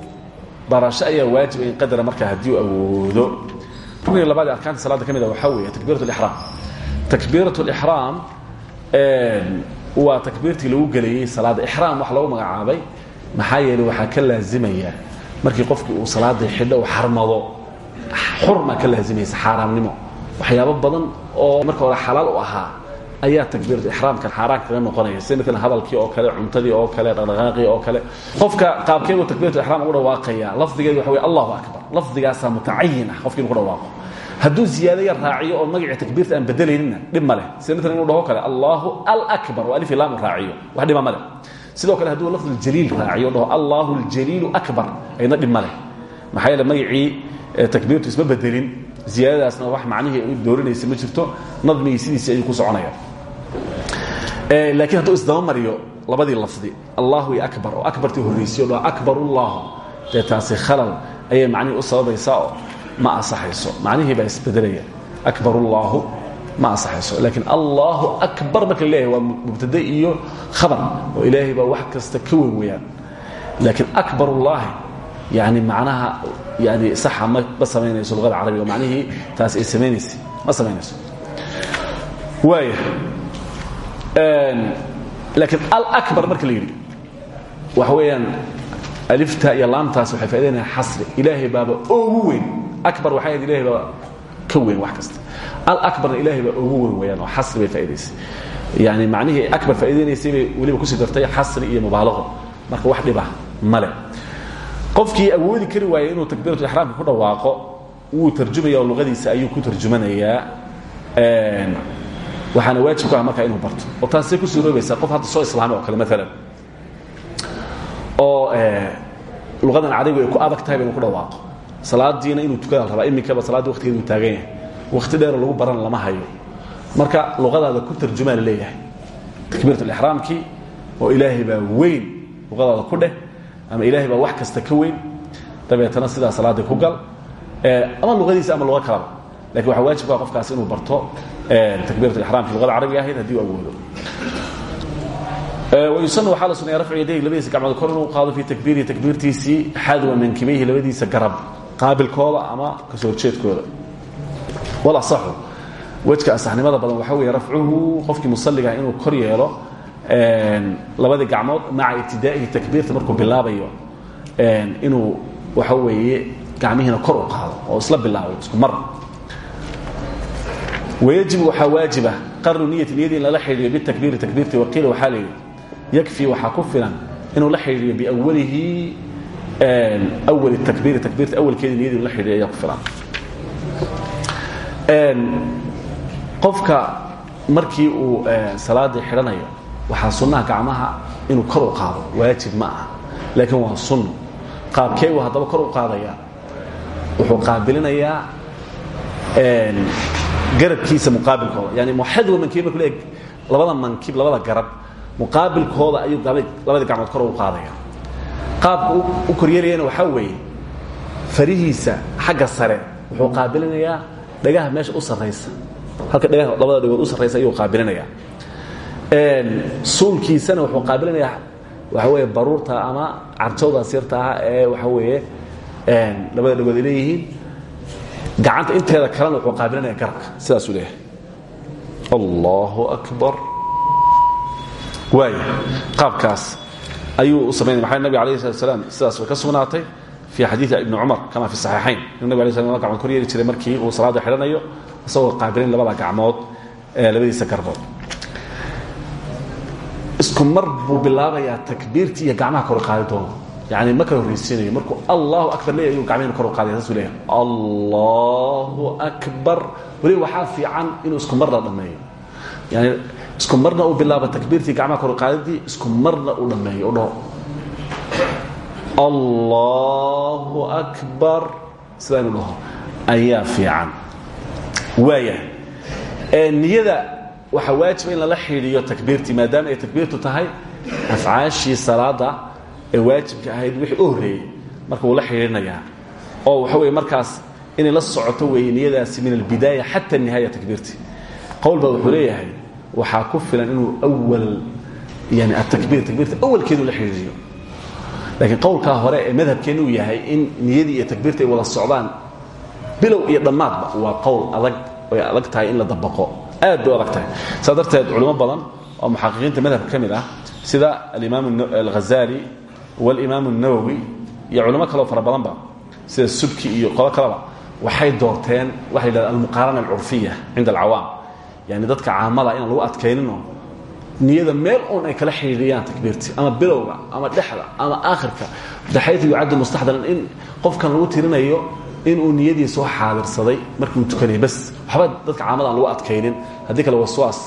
barasho ayaa waajiba in qadara markaa haddii uu awoodo. Rugniga labaad ee arkaanta salaada ka mid a waxaa weeye takbiirat lixraam takbiirat lixraam waa takbiirtii lagu gelayey salaadda ixraam wax lagu magacaabay. Maxaa yeeley waxaa ka laazimaya markii qofkii uu salaadii xidho uu xarmado xurma ka laazimaysa xaaraamnimo. Waxyaabo badan oo marka hore xalaal u ahaa ayaa takbiiratu ixraamkan xaaraan kaga noqonaya. Sida maalan hadalkii oo kale cuntadii oo kale dhaqdhaqaaqii oo kale. Qofka qaabkeedu takbiiratu ixraam ugu dhawaaqaya lafdigeedu waxa wey allahu akbar. Lafdigaasaa mutacayin ah qofki inu ku dhawaaqo hadduu ziyaado yar raaciyo oo magacii takbiirta aan bedelaynina dhib leh. Sida maalan inuu dhaho kale allahu alakbar oo alif ilaam raaciyo. Wax dhiba ma sidoo kale hadduu lafduljaliil raaciyo dhaho allahu ljaliilu akbar ayna dhib leh. Maxaa yeele magacii takbiirtu isma bedelin ziyaadadaasna wax macnihii u doorinaysa ma jirto nadmigii sidiisii ayuu ku soconaya. Laakiin hadduu isdaba mariyo labadii lafdi allahu akbar oo akbartii horraysiyo dhaho akbar taasi khalal ayay macnihii u sababaysaa ma asaxayso macnihii baa isbedelaya. Akbar ullahu ma asaxayso laakiin allahu akbar marka la leeyahay waa mubtade iyo khabar. Oo ilaahay baa wax kasta ka weyn weeyaan. Laakiin akbar ullaahi yani macnaha yani saxa ma ma samaynayso luqada carabiga. Oo macnihii taas ay samaynaysa ma samaynayso. Waaya laakiin alakbar marka la yidhi waxa weeyaan alifta iyo laamtaas waxay faa'idaynayaan xasri. Ilaahay baaba ugu weyn akbar waxay ahayd ilahay baa ka weyn wax kasta. Alabarna ilaahay baa ugu weyn weeyaan oo xasri bay faa'idaysay yani macnihii akbar faa'iidaynaysay bay weliba ku sii dartay xasri iyo mubaalago marka wax dhibah male qofkii awoodi kari waayay inuu takbiiratu ixraamka ku dhawaaqo wuu tarjumaya luqadiisa ayuu ku tarjumanayaa. Waxaana waajib ku ah markaa inuu barto. Oo taasay ku suuroobaysaa qof hadda soo islaamay oo kale maalan oo luqadan carabigu ay ku adag tahay inuu ku dhawaaqo salaadiina inuu tukada rabaa iminkaba salaaddii waqtigeeda uu taagan yahay waqti dheeroo lagu baran lama hayo. Marka luqadaada ku tarjumaa la leeyahay. Takbiirat alixraamkii oo ilaahay baa weyn luqadaada ku dheh ama ilaahay baa wax kasta ka weyn dabeetana sidaa salaaddii ku gal. Ama luqadiisa ama luqa kalaba. Lakin waxaa waajib ka qofkaas inuu barto takbiirat ixraamki luqada carabiga ahayd haddii u awoodo. Wayusana waxaa la sunaya rafcu yadayhi labadiisa gacmood kor inuu qaado fii takbiirihi takbiirtiisii xadwa mankibayhi labadiisa garab qaabilkooda ama ka soo horjeedkooda walasaxu wejka asaxnimada badan waxaa weeye rafcuhu qofkii musalligaah inuu kor yeelo labadii gacmood maca ibtidaa'ihi takbiirta markuu bilaabayo inuu waxa weeye gacmihiina kor u qaado oo isla bilaabo isku mar. Wayajibu waxaa waajiba qarnu niyati niyadii in lala xidhiiriyo bitakbiiri takbiirti waqiila waxaa la yidhi yakfii waxaa ku filan inuu la xidhiiriyo biawalihi awali takbiiri takbiirta awalkeedii niyadii la xidhiiriyo ayaa ku filan. Qofka markii uu salaadii xidhanayo waxaa sunnaha gacmaha inuu kor u qaado waajib ma aha. Laakiin waa sunno qaabkee uu haddaba kor u qaadaya wuxuu qaabilinayaa garabkiisa muqaabilkooda. Yani muxadwa mankiib marku leeg labada mankib labada garab muqaabilkooda ayuu labadii gacmood kor u qaadaya qaabka u koryeelayana waxaa weeye farihiisa xagga sare wuxuu qaabilinayaa dhagaha meesha u sarraysa. Halka dhagaha labada dhagood u sarraysa ayuu qaabilinayaa. Suulkiisana wuxuu qaabilinayaa waxa weeye baruurta ama carjawdaas yarta ah ee waxa weeye labada dhagood ay leeyihiin. Gacanta inteeda kalena wuxuu qaabilinaya garabka sidaasuu leeyahay. Allahu akbar. Waaya qaabkaas ayuu u samaynaya maxaa nabig alayh slat slam sidaas way ka sugnaatay fi xadiidi ibni cumar kama fi saxiixayn. Inuu nabig alay sl la gacmood kor yeeli jiray markii uu salaada xidhanayo isagoo qaabilin labada gacmood ee labadiisa garbood. Isku mar buu bilaabayaa takbiirtii iyo gacmaha kor qaadi doono. Yani ma kala horraysiinayo markuu allahu akbar leeyahy ayuu gacmahina kor u qaadaya saasuu leeyahay. Allahu akbar. Weliba waxaa fiican inuu isku marna dhammeeyo. Yani isku marna uu bilaabo takbiirtii gacmaha kor qaadidii isku marna uu dhammeeyo dhaho. Allahu akbar. Sidaa inuu dhaho. Ayaa niyada waxaa waajiba in lala xidhiiyo takbiirtii maadaama ay takbiirtu tahay afcaashii salaada ee waajibka ahayd wixii u horreeyey. Marka wuu la xidhiirinayaa oo waxa weye markaas inay la socoto weeye niyadaasi min albidaaya xata nihaaya takbiirtii. Qowl baa wuxuu leeyahay waxaa ku filan inuu awal yani atakbiir takbiirta awalkeedu la xidhiiriyo laakiin qowlkaa hore ee madhabkeennu uu yahay in niyadii iyo takbiirta ay wada socdaan bilow iyo dhammaadba waa qowl adag ay adag tahay in la dabaqo. Aad bay adag tahay. Saa culimo badan oo muxaqiqiinta madhabka ka mid ah sida alimaam alghazali walimaam الnawowi iyo culimo kaleo fara badanba sida subki iyo qolo kaleba waxay doorteen waxa la yidhahda almuqaarana alcurfiya cinda alcawaam yani dadka caamada inaan lagu adkayninoo niyada meel uun ay kala xidhiiriyaan takbiirtii ama bilowga ama dhexda ama aakhirka. Baxaytu yucaddu mustaxdaran in qofkan lagu tirinayo inuu niyadii soo xaadirsaday markii uu tukanayay. Bas waxba dadka caamada aan lagu adkaynin. Haddii kale waswaas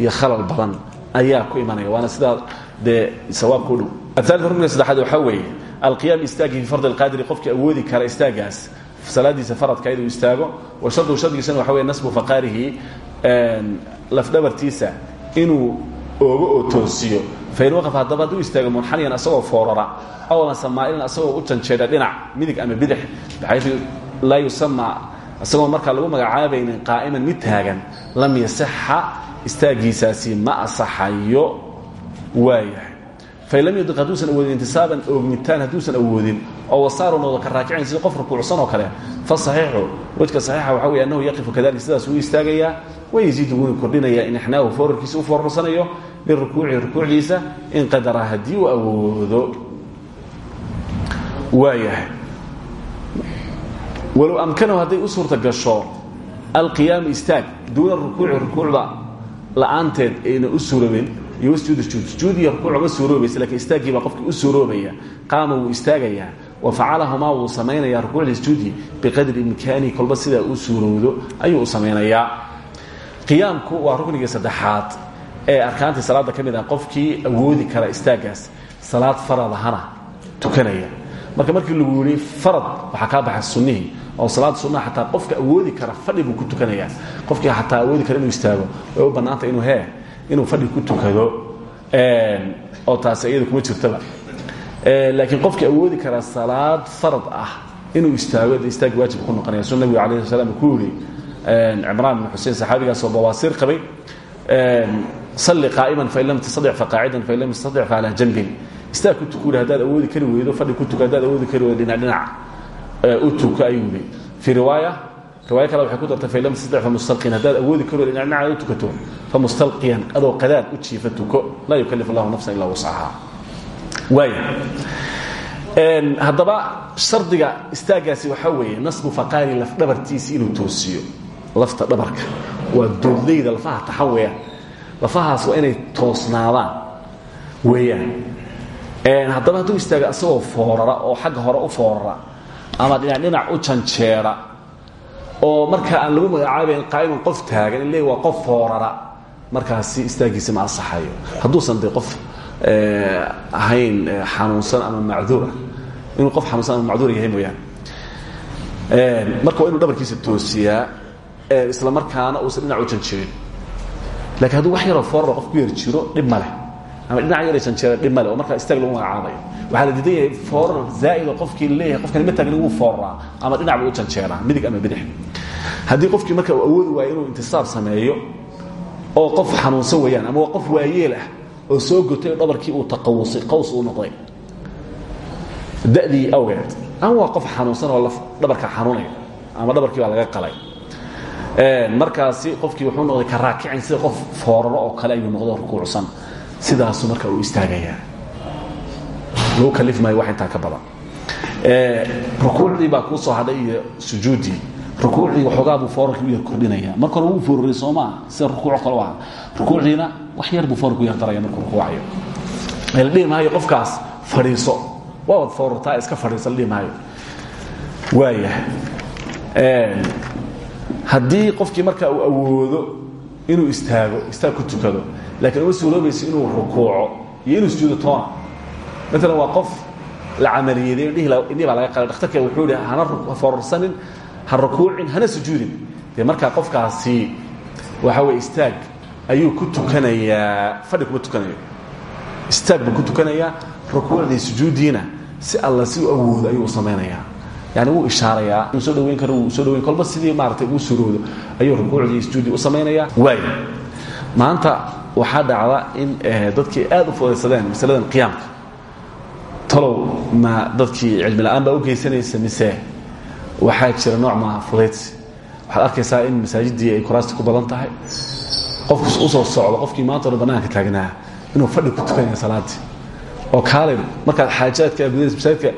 iyo khalal badan ayaa ku imanaya. Waana sidaa dee sawaabka u dhow. Aali rukniga saddexaad waxaa weeye alqiyaam istaagi fi fardi alqaadiri qofkii awoodi kara istaagaas salaadiisa faradka inuu istaago wa shardu shardigiisana waxa wey nasbu faqaarihi lafdhabartiisa inuu oogo oo toosiyo. Fain waqaf haddaba hadduu istaago munxaniyan asagoo foorara awlan samaa'ilan asagoo u janjeedha dhinac midig ama bidix baxaytu laa yusama isagoo markaa lagu magacaabaynin qaa'iman mid taagan lam yasaxa istaagiisaasi ma asaxayo waayahay. Fain lam yudiq hadduusan awoodin intisaaban oogmitaan hadduusan awoodin oo wasaaru nooda ka raakicayn sida qof rukuucsan oo kale fa saxiixu wejka saxiixa waxa wey annahu yaqifu kadalik sidaas wuu istaagayaa wayaziidu wuuna kordhinayaa in ixnaahu foorarkiisa u foorarsanayo lirukuucihi rukuucdiisa in qadara haddii uu awoodo. Waayahay. Walow amkanahu hadday u suurta gasho alqiyaamu istaag duuna rukuuci rukuucda la'aanteed ayna u suuroobin iyo wasjuudu sujuud iyo rukuuc uma suuroobaysa lakiin istaaggii baa qofkii u suuroobaya. Qaama wuu istaagayaa. Wa facalahumaa wuu samaynayaa rukuucdii sujuudii biqadri imkaanihi kolba sidaa u suurowdo ayuu u qiyaamku waa ruknigii saddexaad ee arkaantii salaadda ka mid ah qofkii awoodi kara istaaggaas salaad faradahana tukanaya. Marka markii lagu yihi farad waxaa kaa baxa sunnihii oo salaada sunnaha xataa qofka awoodi kara fadhi buu ku tukanayaa qofkii xataa awoodi kara inuu istaago way u bannaanta inuu hee inuu fadhi ku tukado oo taasi iyada kuma jirtaba. Laakiin qofkii awoodi kara salaad farad ah inuu istaago de istaagi waajib ku noqonaya suu nabigu alayh slam ku yidhi cimraan bin xusein saxaabigaasoo bawaasiir qabay. Salli qaa'iman fain lam tastadic faqaacidan fain lam tastadic fa calaa janbin. Istaag ku tukuuri haddaad awoodi kari weydo fadhi ku tuka haddaad awoodi kari weydo dhinac dhinac u tuka ayuu yidhi. Fii riwaaya riwaaya kale waxay ku dartay fain lam tastadic famustalqiyan haddaad awoodi kari weydo dhinac dhinac u tukato famustalqiyan adoo qadaad u jiifa tuko laa yukalif allahu nafsan ilaa wuscaha waaya haddaba shardiga istaaggaasi waxaa weeye nasbu faqaari lafdhabartiisi inuu toosiyo lafta dhabarka. Waa doodlayda lafaha taxan weeyaan lafahaas waa inay toosnaadaan weeyaan. Haddaba hadduu istaago asagoo foorara oo xagga hore u foorara ama dhinac u janjeera oo marka aan lagu magacaabayn qaa'iman qof taagan in waa qof foorara markaasi istaaggiisi ma ansaxayo. Hadduusan de qof ahayn xanuunsan ama macduura inuu qof xanuunsan ama macduur yahay mooyaane. Marka waa inu dhabarkiisa toosiyaa isla markaana uusan dhinac u janjeerin lakiin hadduu wax yaroo foorara qof ku yar jiro dhib ma leh. Ama dhinac yar janjeera dhib male oo markaa istaag lagu magacaabayo waxaa la diidan yahay oo qofkii leeyahay qofkani ma taagni wuu fooraraa ama dhinac buu u midig ama bidix. Haddii qofkii marka uu awoodi waayo inuu intisaab sameeyo oo qof xanuunsan weeyaan ama qof waayeel ah oo soo gotay oo dhabarkii uu taqawusay qaws uu noqday. Da'dii awgeed ama qof xanuunsan oo dhabarka xanuunaya ama dhabarkii laga qalay markaasi qofkii wuxuu noqday ka raakicin sida qof fooraro oo kale ayuu noqdo rukuucsan sidaasu marka uu istaagayaa. Lagu kalif maayo wax intaa ka badan. Rukuucdii baa kuu soo hadhay iyo sujuuddii. Rukuucdii waxoogaa buu foorarkii u yar kordhinaya. Marka hore wuu foorray soo maaha sida rukuuc kale u aha rukuucdiina wax yar buu foorarka u yar daraya markuu rukuucayo la dhihi maayo qofkaas fadhiiso. Waa wad foorartaa iska fadhiisa la dhihi maayo. Waayahay haddii qofkii marka uu awoodo inuu istaago istaag ku tukado laakiin uma suuroobayso inuu rukuuco iyo inuu sujuudo toona maalan waa qof la camaliyeeday indhihii baa laga qalay dhakhtarka wuxuu ihi hana foorarsanin ha rukuucin hana sujuudin. Dee markaa qofkaasi waxa weye istaag ayuu ku tukanayaa fadhi kuma tukanayo. Istaag buu ku tukanayaa rukuucdii sujuuddiina si alla si u awoodo ayuu u samaynayaa yani wuu ishaarayaa inuu soo dhaweyn karo wuu soo dhaweyn kolba sidii maaratay uu suroodo ayuu rukuucdii iyo sujuuddii u samaynayaa waay maanta waxaa dhacda in dadkii aad u fudaysadeen masaladan qiyaamka talow ma dadkii cilmi la'aan baa u geysanaysa mise waxaa jira nooc maa fudaydsi waxaad arkaysaa in masaajidii ay kuraasti ku badan tahay. Qofkus u soo socdo qofkii maanta o banaanka taagnaa inuu fadhi ku tukanaya salaadii. Oo kaalin markaad xaajaadka gudaysa masaajidka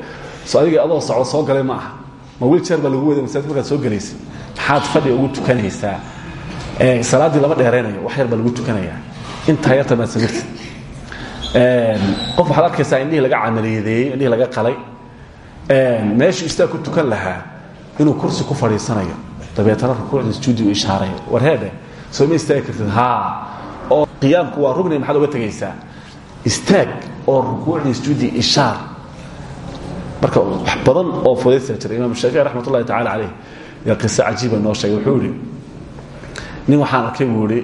so adoo socdo soo galay ma ma wiiljeer baa lagu wada markaad soo gelaysay maxaad fadhi ugu tukanaysaa? Salaaddii lama dheeraynayo wax yar baa lagu tukanayaa intaa yarta maad samirtid qof waxaad arkaysaa laga camaliyadeeyey indhihii laga qalay. Meeshuu istaag ku tukan lahaa inuu kursi ku fadhiisanayo. Dabeetana rukuucda sujuudi u ishaarayo. War soo ma istaagi kartid? Haa oo qiyaamku waa rugni maxaad uga tegaysaa istaag oo rukuucdii sujuudi ishaar marka wax badan oo fudaysa jira. Imaam shaafici raxmat ullahi tacala caleyh yaa qiso cajiiba noo sheegay. Wuxuu ihi nin waxaan arkay buu ihi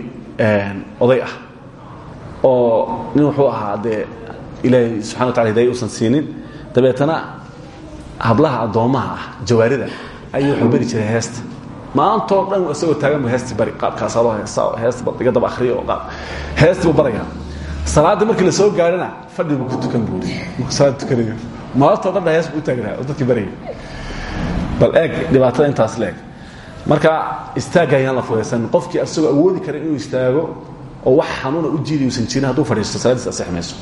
oday ah. Oo nin wuxuu ahaa dee ilaahay subxana wa tacala hidaya usan siinin. Dabeetana hablaha addoommaha ah jawaarida ayuu wuxuu beri jiray heesta. Maantoo dhan isagoo taagan bu heestii bari. Qaabkaasaa loo heesa heesta iga daba akhriyo oo qaab. Heestii buu barayaa. Salaaddii markii la soo gaadhana fadhi buu ku tukan buuri markuu salaad tukanayo maalintoo dhan buu u taagnaa oo dadkii barayay bal eeg dhibaatada intaas leeg. Marka istaagga ayaan la fudaysanin qofkii asagoo awoodi kara inuu istaago oo wax xanuuna u jiidi usan jirin hadduu fadhiisto salaadiis asixi mayso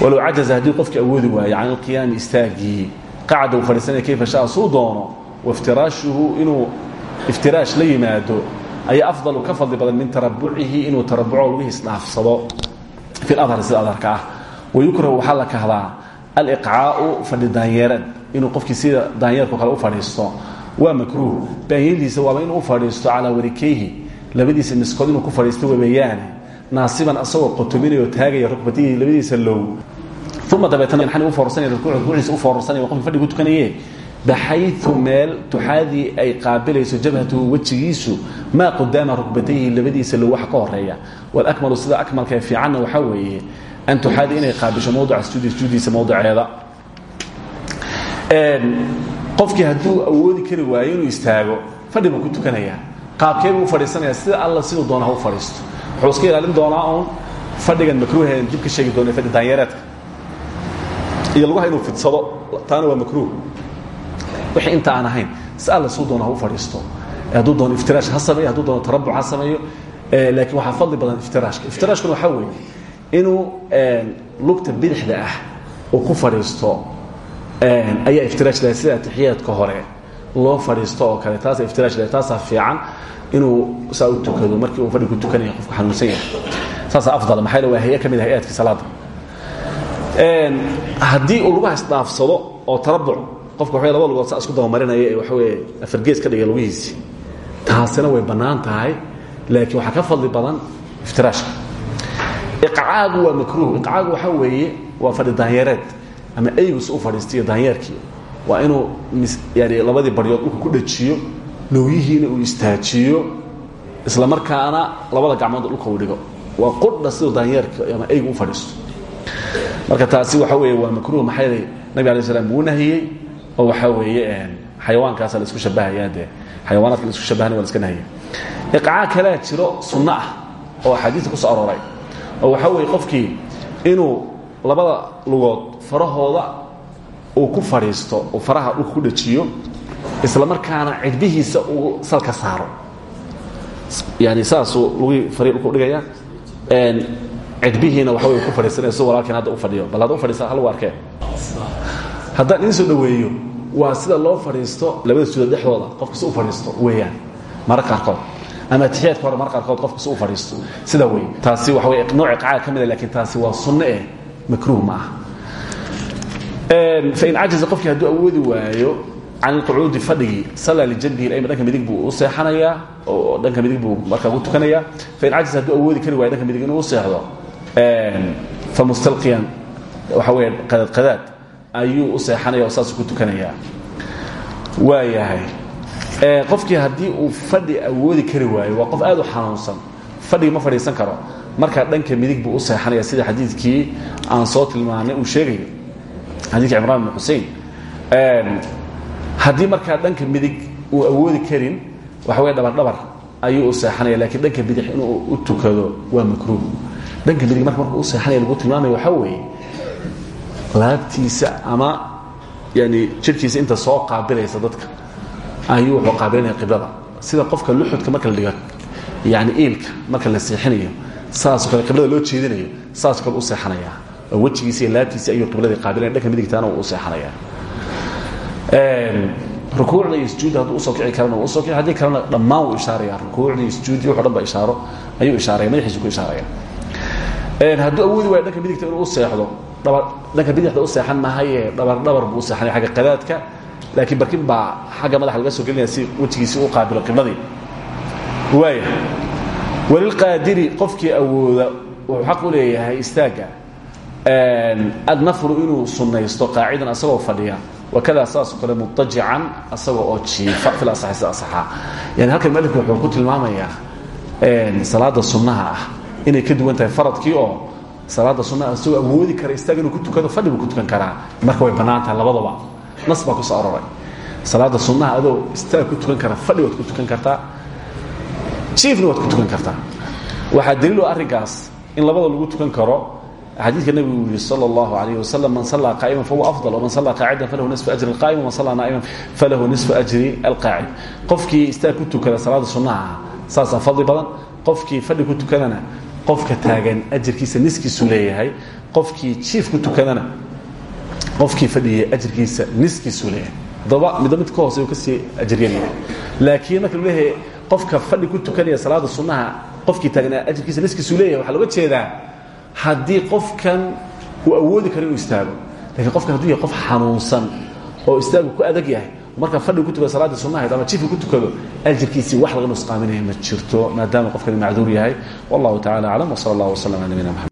walow cajaza haddii qofkii awoodi waayo can ilqiyaami istaaggii qacda uu fadhiisanaya kayfa shaa suu doono waftiraashuhu inuu iftiraash la yimaado ayaa afdalu ka fadli badan min tarabucihi inuu tarabuco lugihiis dhaafsado fi ladhar sida adharka ah. Wayukrahu waxaa la kahdaa aliqcaau fadhi daanyeeran. Inuu qofkii sida daanyeerko kale u fadhiisto waa makruuh. Baanyadiisa waaba inuu u fadhiisto calaa warikayhi. Labadiisa miskood inuu ku fadhiisto wabeeyaane naasiban asagoo qotominayo taagaya rukbatihii labadiisa low. Uma dabeetana xani u foorsanaya rukuuciisa u foorsanaya qofkii fadhi ku tukanaye baxayu meel tuxaadii ay qaabilayso jabhatuhu wejigiisu maa qudaama rukbatayhi labadiisa low waxa ka horreeya walakmalu sida akmalka ee fiicanna waxaa weeye an tuxaadi inay qaabisho sujuudi sujuudiisa mawdiceeda qofkii hadduu awoodi kari waayo inuu istaago fadhi buu ku tukanayaa qaabkeebuu u fadhiisanaya sida alla siduu doona ha u fadhiisto wuxuu iska ilaalin doonaa uun fadhigan makruuheen dib ka sheegi doona fadhi daanyareedka iyo lugaha inuu fidsado taana waa makruuh wixii inta aan ahayn si alla siduu doona ha u fadhiisto hadduu doono iftiraash ha sameeyo hadduu doono tarabuc ha sameeyo laakiin waxaa fadli badan iftiraashka iftiraashkuna waxaa weeye inuu lugta bidixda ah uu ku fadhiisto ayaa iftiraash lahay sida atixiyaadka hore loo fadhiisto oo kale. Taasa iftiraash lahay taasaa fiican inuu saa u tukado markii uu fadhi ku tukanaya qofku xanuunsan yahay. Saasaa afdal maxaa yeele waa hay'a ka mid ah hay'aadkii salaada haddii uu lugaha isdhaafsado oo tarabuc qofka waxaway laba lugood saa isku dabamarinaya ee waxa weeye afargees ka dhigay lugihiisii taasina way bannaan tahay laakiin waxaa ka fadli badan iftiraashka iqcaagu waa makruuh. Iqcaagu waxaa weeye waa fadhi daanyareed ama eygus u fadhiistiyo daanyeerkii. Waa inuu yani labadii baryood dhulka ku dhajiyo lowyihiina uu istaajiyo isla markaana labada gacmood dhulka uu dhigo. Waa qudha siduu daanyeerka ama eygu u fadhiisto. Marka taasi waxa weeye waa makruuh maxaa yeelay nabi alay slam wuu nahiyey oo waxaa weeye xayawaankaasa la isku shabahayaa dee. Xayawaanaadka la isku shabahana waa la iska nahiyay iqcaa kalea jiro sunno ah oo axaadiista ku soo arooray oo waxaa weeye qofkii inuu labada lugood farahooda uu ku fadhiisto uu faraha dhulka ku dhajiyo isla markaana cidbihiisa uu salka saaro. Yani saasuu lugii fari dhulka udhigaya cidbihiina waxa wey ku fadhiisanaya si walaalkeen hadda u fadhiyo. Bal hadda u fadhiisa halagu arkee haddaan idiin soo dhaweeyo waa sida loo fadhiisto labada sujuudood dhexdooda qofka si u fadhiisto weeyaan. Mara qaarkood ama atixiyaadka hore mar qaarkood qofka si u fadhiisto sida wey taasi waxa wey nooc iqcaad ka mida laakiin taasi waa sunno eh makruuh ma aha fain cajaza qofkii hadduu awoodi waayo can ilqucuudi fadhigii salla lijanbihi ayma dhanka midig buu u seexanayaa oo dhanka midig buu markaa ku tukanayaa fain cajaza hadduu awoodi kari waayo dhanka midig inuu u seexdo famustalqiyan waxa weya qadaad qadaad ayuu u seexanaya oo saasuu ku tukanayaa waayahay qofkii haddii uu fadhi awoodi kari waayo waa qof aad u xanuunsan. Fadhigi ma fadhiisan karo. Markaa dhanka midig buu u seexanaya sida xadiidkii aan soo tilmaanay uu sheegayo xadiidkii cimraan bn xusein haddii markaa dhanka midig uu awoodi karin waxa wey dhabardhabar ayuu u seexanaya lakiin dhanka bidix inuu u tukado waa makruuh. Dhanka midig marka markuu u seexanaya lagu tilmaamaya waxaa weeye laabtiisa ama yani jirkiisa inta soo qaabilaysa dadka ayuu wuxuu qaabilanaya qiblada. Sida qofka luxudka marka la dhigo yani iilka marka la seexinayo saasoo kale qiblada loo jeedinayo saasoo kale u seexanaya. Oo wejigiisa iyo laabtiisa ayuu qibladii qaabilanaya dhanka midigtaana u seexanaya. Rukuucda iyo sujuudda hadduu u soo kici karana u soo kici haddii kalena dhammaan wuu ishaaraya rukuucda iyo sujuuddi wuxu dhan ba ishaaro ayuu ishaaraya madaxiisu ku ishaaraya. Hadduu awoodi waayo dhanka midigta inuu u seexdo dhanka bidixda u seexan mahaye dhabar dhabar buu u seexanaya xagga qadaadka laakiin barkin baa xagga madaxa laga soo gelinaya si wejigiisii u qaabilo qibladii waaya walilqaadiri qofkii awooda wuxuu xaq u leeyahay istaagga adnafru inuu sunnaysto qaacidan asagoo fadhiya wakada saasoo kale mutajican asagoo oo jiifa fil asaxi sida asaxaa yani halkan malifku wuxuu ku tilmaamayaa salaada sunnaha ah. Inay ka duwan tahay faradkii oo salaada sunnaha asagoo awoodi kara istaag inuu ku tukado fadhi buu ku tukan karaa. Marka way bannaan tahay labadaba nas baa ku soo aroray salaada sunnaha adoo istaag ku tukan kara fadhi waad ku tukan kartaa jiifna waad ku tukan kartaa waxaa daliilo ah arrinkaas in labada lagu tukan karo xadiidka nabigu uu yihi sal اllahu alayh wasalam man sallaa qaa'iman fahuwa afdal man sallaa qaacidan falahu nisfu ajri alqaa'im man sallaa naa'iman falahu nisfu ajri alqaacid qofkii istaag ku tukada salaada sunnaha ah saasaa fadli badan. Qofkii fadhi ku tukadana qofka taagan ajirkiisa niskiisuu leeyahay. Qofkii jiif ku tukadana qofkii fadhiyay ajirkiisa niskiisu leeyahay. Adaba midba mid ka hoose uu ka sii ajiryanyahay laakiin marka lu leeyahay qofka fadhi ku tukanaya salaada sunnaha qofkii taagnaa ajirkiisa niskiisu leeyahay waxaa looga jeedaa haddii qofkan uu awoodi karo inuu istaago. Lakiin qofkan haduu yahay qof xanuunsan oo istaagu ku adag yahay markaa fadhi ku tukado salaadii sunnahayd ama jifka ku tukado ajirkiisii wax laga nusqaaminaya ma jirto maadaama qofkani macduur yahay. Wallahu tacala aclam wsala allah wslam ala nabina mxamed